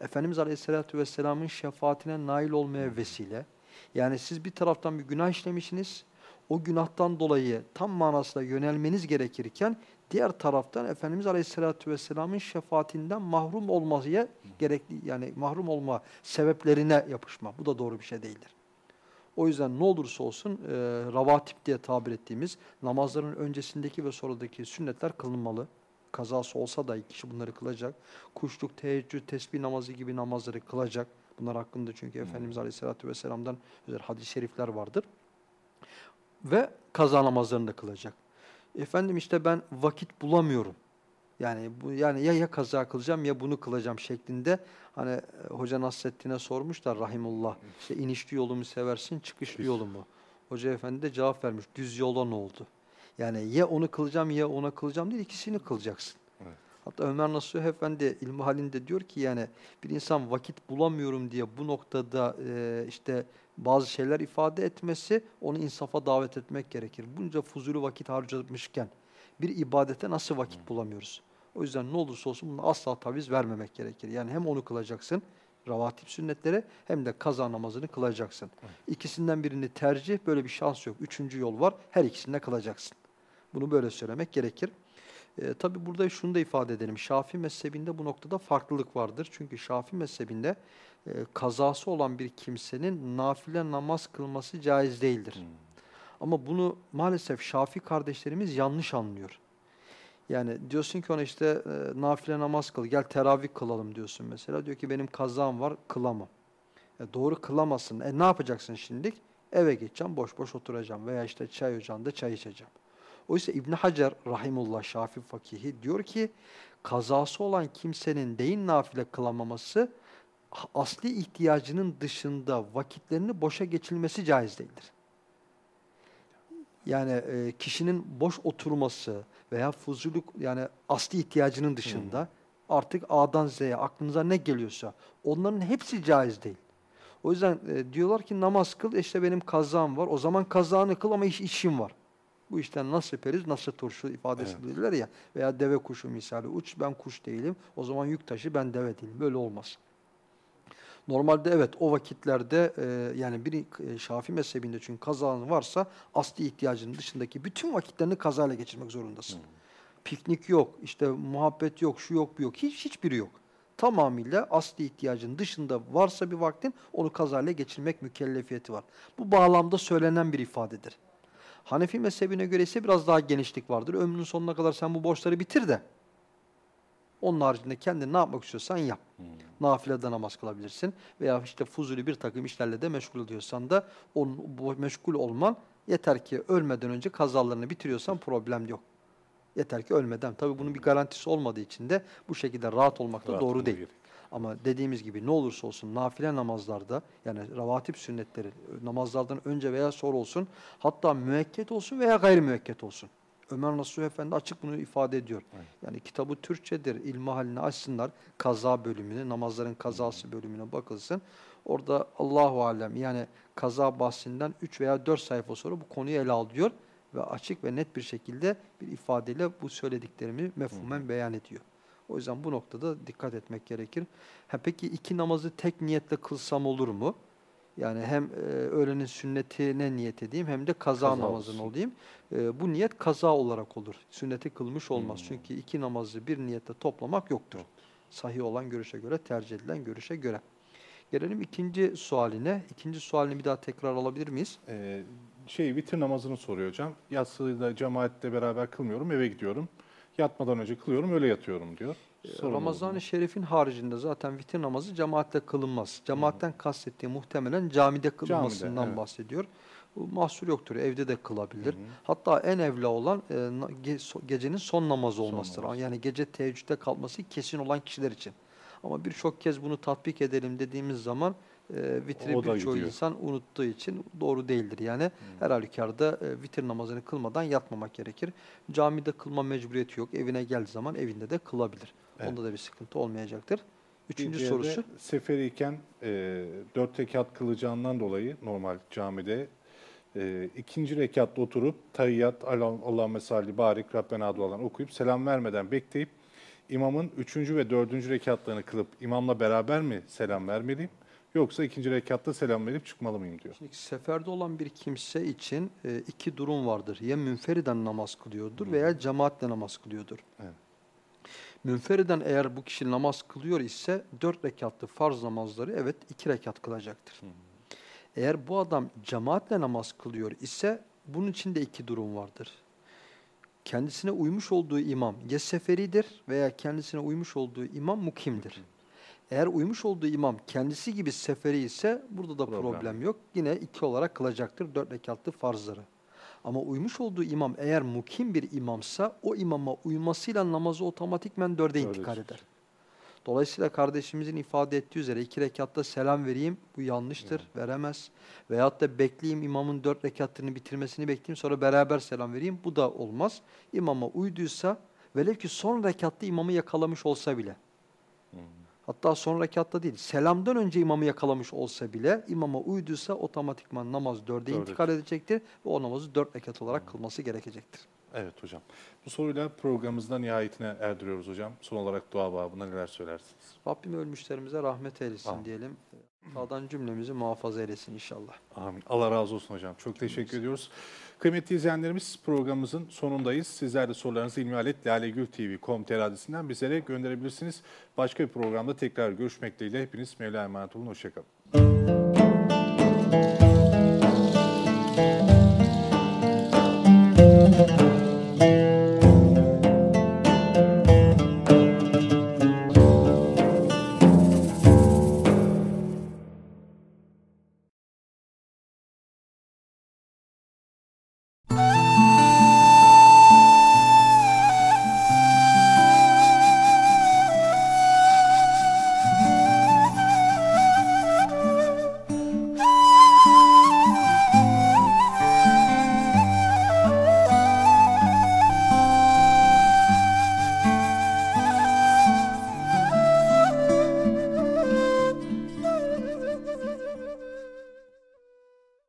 Efendimiz Aleyhisselatü Vesselam'ın şefaatine nail olmaya vesile. Yani siz bir taraftan bir günah işlemişsiniz, o günahtan dolayı tam manasıyla yönelmeniz gerekirken diğer taraftan Efendimiz Aleyhisselatü Vesselam'ın şefaatinden mahrum olmaya gerekli yani mahrum olma sebeplerine yapışma. Bu da doğru bir şey değildir. O yüzden ne olursa olsun e, ravatip diye tabir ettiğimiz namazların öncesindeki ve sonradaki sünnetler kılınmalı. Kazası olsa dahi kişi bunları kılacak. Kuşluk, teheccüd, tesbih namazı gibi namazları kılacak. Bunlar hakkında çünkü Efendimiz Aleyhisselatü Vesselam'dan özel hadis-i şerifler vardır. Ve kaza namazlarını da kılacak. Efendim işte ben vakit bulamıyorum. Yani bu yani ya ya kaza kılacağım ya bunu kılacağım şeklinde hani e, Hoca Nasreddin'e sormuşlar rahimullah. İşte inişli yolu mu seversin, çıkışlı yolu mu? Hoca Efendi de cevap vermiş. Düz yola ne oldu? Yani ya onu kılacağım ya ona kılacağım değil ikisini kılacaksın. Evet. Hatta Ömer Nasuh Efendi ilmi halinde diyor ki yani bir insan vakit bulamıyorum diye bu noktada e, işte bazı şeyler ifade etmesi onu insafa davet etmek gerekir. Bunca fuzuli vakit harcamışken bir ibadete nasıl vakit bulamıyoruz? O yüzden ne olursa olsun buna asla taviz vermemek gerekir. Yani hem onu kılacaksın, ravatip sünnetleri hem de kaza namazını kılacaksın. İkisinden birini tercih, böyle bir şans yok. Üçüncü yol var, her ikisini de kılacaksın. Bunu böyle söylemek gerekir. E, Tabi burada şunu da ifade edelim. Şafii mezhebinde bu noktada farklılık vardır. Çünkü Şafii mezhebinde e, kazası olan bir kimsenin nafile namaz kılması caiz değildir. Ama bunu maalesef Şafii kardeşlerimiz yanlış anlıyor. Yani diyorsun ki ona işte e, nafile namaz kıl, gel teravih kılalım diyorsun mesela. Diyor ki benim kazam var, kılamam. E, doğru kılamasın. E ne yapacaksın şimdi? Eve geçeceğim, boş boş oturacağım veya işte çay ocağında çay içeceğim. Oysa İbn Hacer rahimullah Şafii fakihi diyor ki kazası olan kimsenin deyin nafile kılamaması asli ihtiyacının dışında vakitlerini boşa geçilmesi caiz değildir. Yani e, kişinin boş oturması veya fuzuluk yani asli ihtiyacının dışında artık A'dan Z'ye aklınıza ne geliyorsa onların hepsi caiz değil. O yüzden e, diyorlar ki namaz kıl işte benim kazağım var. O zaman kazağını kıl ama iş, işim var. Bu işten nasıl periz nasıl turşu ifadesi Evet. bilirler ya veya deve kuşu misali uç ben kuş değilim o zaman yük taşı ben deve değilim böyle olmaz. Normalde evet o vakitlerde e, yani bir e, Şafii mezhebinde çünkü kazanın varsa asli ihtiyacının dışındaki bütün vakitlerini kazayla geçirmek zorundasın. Piknik yok, işte muhabbet yok, şu yok, bu yok. Hiç hiçbiri yok. Tamamıyla asli ihtiyacın dışında varsa bir vaktin onu kazayla geçirmek mükellefiyeti var. Bu bağlamda söylenen bir ifadedir. Hanefi mezhebine göre ise biraz daha genişlik vardır. Ömrünün sonuna kadar sen bu borçları bitir de onun haricinde kendin ne yapmak istiyorsan yap. Nafilede namaz kılabilirsin veya işte fuzuli bir takım işlerle de meşgul ediyorsan da onun, meşgul olman yeter ki ölmeden önce kazalarını bitiriyorsan problem yok. Yeter ki ölmeden. Tabii bunun bir garantisi olmadığı için de bu şekilde rahat olmak da Rahat doğru değil. gerek. Ama dediğimiz gibi ne olursa olsun nafile namazlarda yani ravatip sünnetleri namazlardan önce veya sonra olsun hatta müekket olsun veya gayri müekket olsun. Ömer Nasuh Efendi açık bunu ifade ediyor. Yani kitabı Türkçedir. İlmi haline açsınlar. Kaza bölümüne, namazların kazası bölümüne bakılsın. Orada Allahu alem yani kaza bahsinden 3 veya 4 sayfa sonra bu konuyu ele alıyor ve açık ve net bir şekilde bir ifadeyle bu söylediklerimi mefhumen beyan ediyor. O yüzden bu noktada dikkat etmek gerekir. Ha, peki iki namazı tek niyetle kılsam olur mu? Yani hem e, öğlenin sünnetine niyet edeyim hem de kaza, Kaza namazını olsun. olayım. E, bu niyet kaza olarak olur. Sünneti kılmış olmaz. Hmm. Çünkü iki namazı bir niyette toplamak yoktur. Sahih olan görüşe göre, tercih edilen görüşe göre. Gelelim ikinci sualine. İkinci sualini bir daha tekrar alabilir miyiz? Ee, şey vitir namazını soruyor hocam. Yatsıyı da cemaatle beraber kılmıyorum, eve gidiyorum. Yatmadan önce kılıyorum, öyle yatıyorum diyor. Sorun Ramazan-ı? Şerif'in haricinde zaten vitir namazı cemaatle kılınmaz. Cemaatten kastettiği muhtemelen camide kılınmasından evet. bahsediyor. Bu mahsur yoktur. Evde de kılabilir. Hatta en evla olan e, na- ge- so- gecenin son namazı olmasıdır. namazı. Yani gece teheccüde kalması kesin olan kişiler için. Ama birçok kez bunu tatbik edelim dediğimiz zaman e, vitri birçoğu insan unuttuğu için doğru değildir. Yani her halükarda e, vitir namazını kılmadan yatmamak gerekir. Camide kılma mecburiyeti yok. Evine geldiği zaman evinde de kılabilir. Evet. Onda da bir sıkıntı olmayacaktır. Üçüncü diğeri sorusu. Seferiyken e, dört rekat kılacağından dolayı normal camide e, ikinci rekatta oturup tahiyyat, Allah, Allah mesalli, barik, Rabbena dualarını okuyup selam vermeden bekleyip imamın üçüncü ve dördüncü rekatlarını kılıp imamla beraber mi selam vermeliyim? Yoksa ikinci rekatta selam verip çıkmalı mıyım diyor. Şimdi seferde olan bir kimse için e, iki durum vardır. Ya münferiden namaz kılıyordur veya cemaatle namaz kılıyordur. Evet. Münferiden eğer bu kişi namaz kılıyor ise dört rekatlı farz namazları evet iki rekat kılacaktır. Eğer bu adam cemaatle namaz kılıyor ise bunun için de iki durum vardır. Kendisine uymuş olduğu imam ya seferidir veya kendisine uymuş olduğu imam mukimdir. Eğer uymuş olduğu imam kendisi gibi seferi ise burada da Problem. problem, yok. Yine iki olarak kılacaktır dört rekatlı farzları. Ama uymuş olduğu imam eğer mukim bir imamsa o imama uymasıyla namazı otomatikmen dörde Dörde intikal eder. Dolayısıyla kardeşimizin ifade ettiği üzere iki rekatta selam vereyim bu yanlıştır, veremez. Veyahut da bekleyeyim imamın dört rekatını bitirmesini bekleyeyim sonra beraber selam vereyim bu da olmaz. İmama uyduysa velev ki son rekatta imamı yakalamış olsa bile Hatta son rekatta değil, selamdan önce imamı yakalamış olsa bile imama uyduysa otomatikman namaz dörde Dörde intikal edecektir ve o namazı dört rekat olarak kılması gerekecektir. Evet hocam. Bu soruyla programımızda nihayetine erdiriyoruz hocam. Son olarak dua babına neler söylersiniz? Rabbim ölmüşlerimize rahmet eylesin Amin. diyelim. Sağdan cümlemizi muhafaza eylesin inşallah. Amin. Allah razı olsun hocam. Çok teşekkür ediyoruz. Kıymetli izleyenlerimiz programımızın sonundayız. Sizler de sorularınızı ilmihaletlalegültv.com.tr adresinden bizlere gönderebilirsiniz. Başka bir programda tekrar görüşmek dileğiyle hepiniz Mevla'ya emanet olun. Hoşçakalın.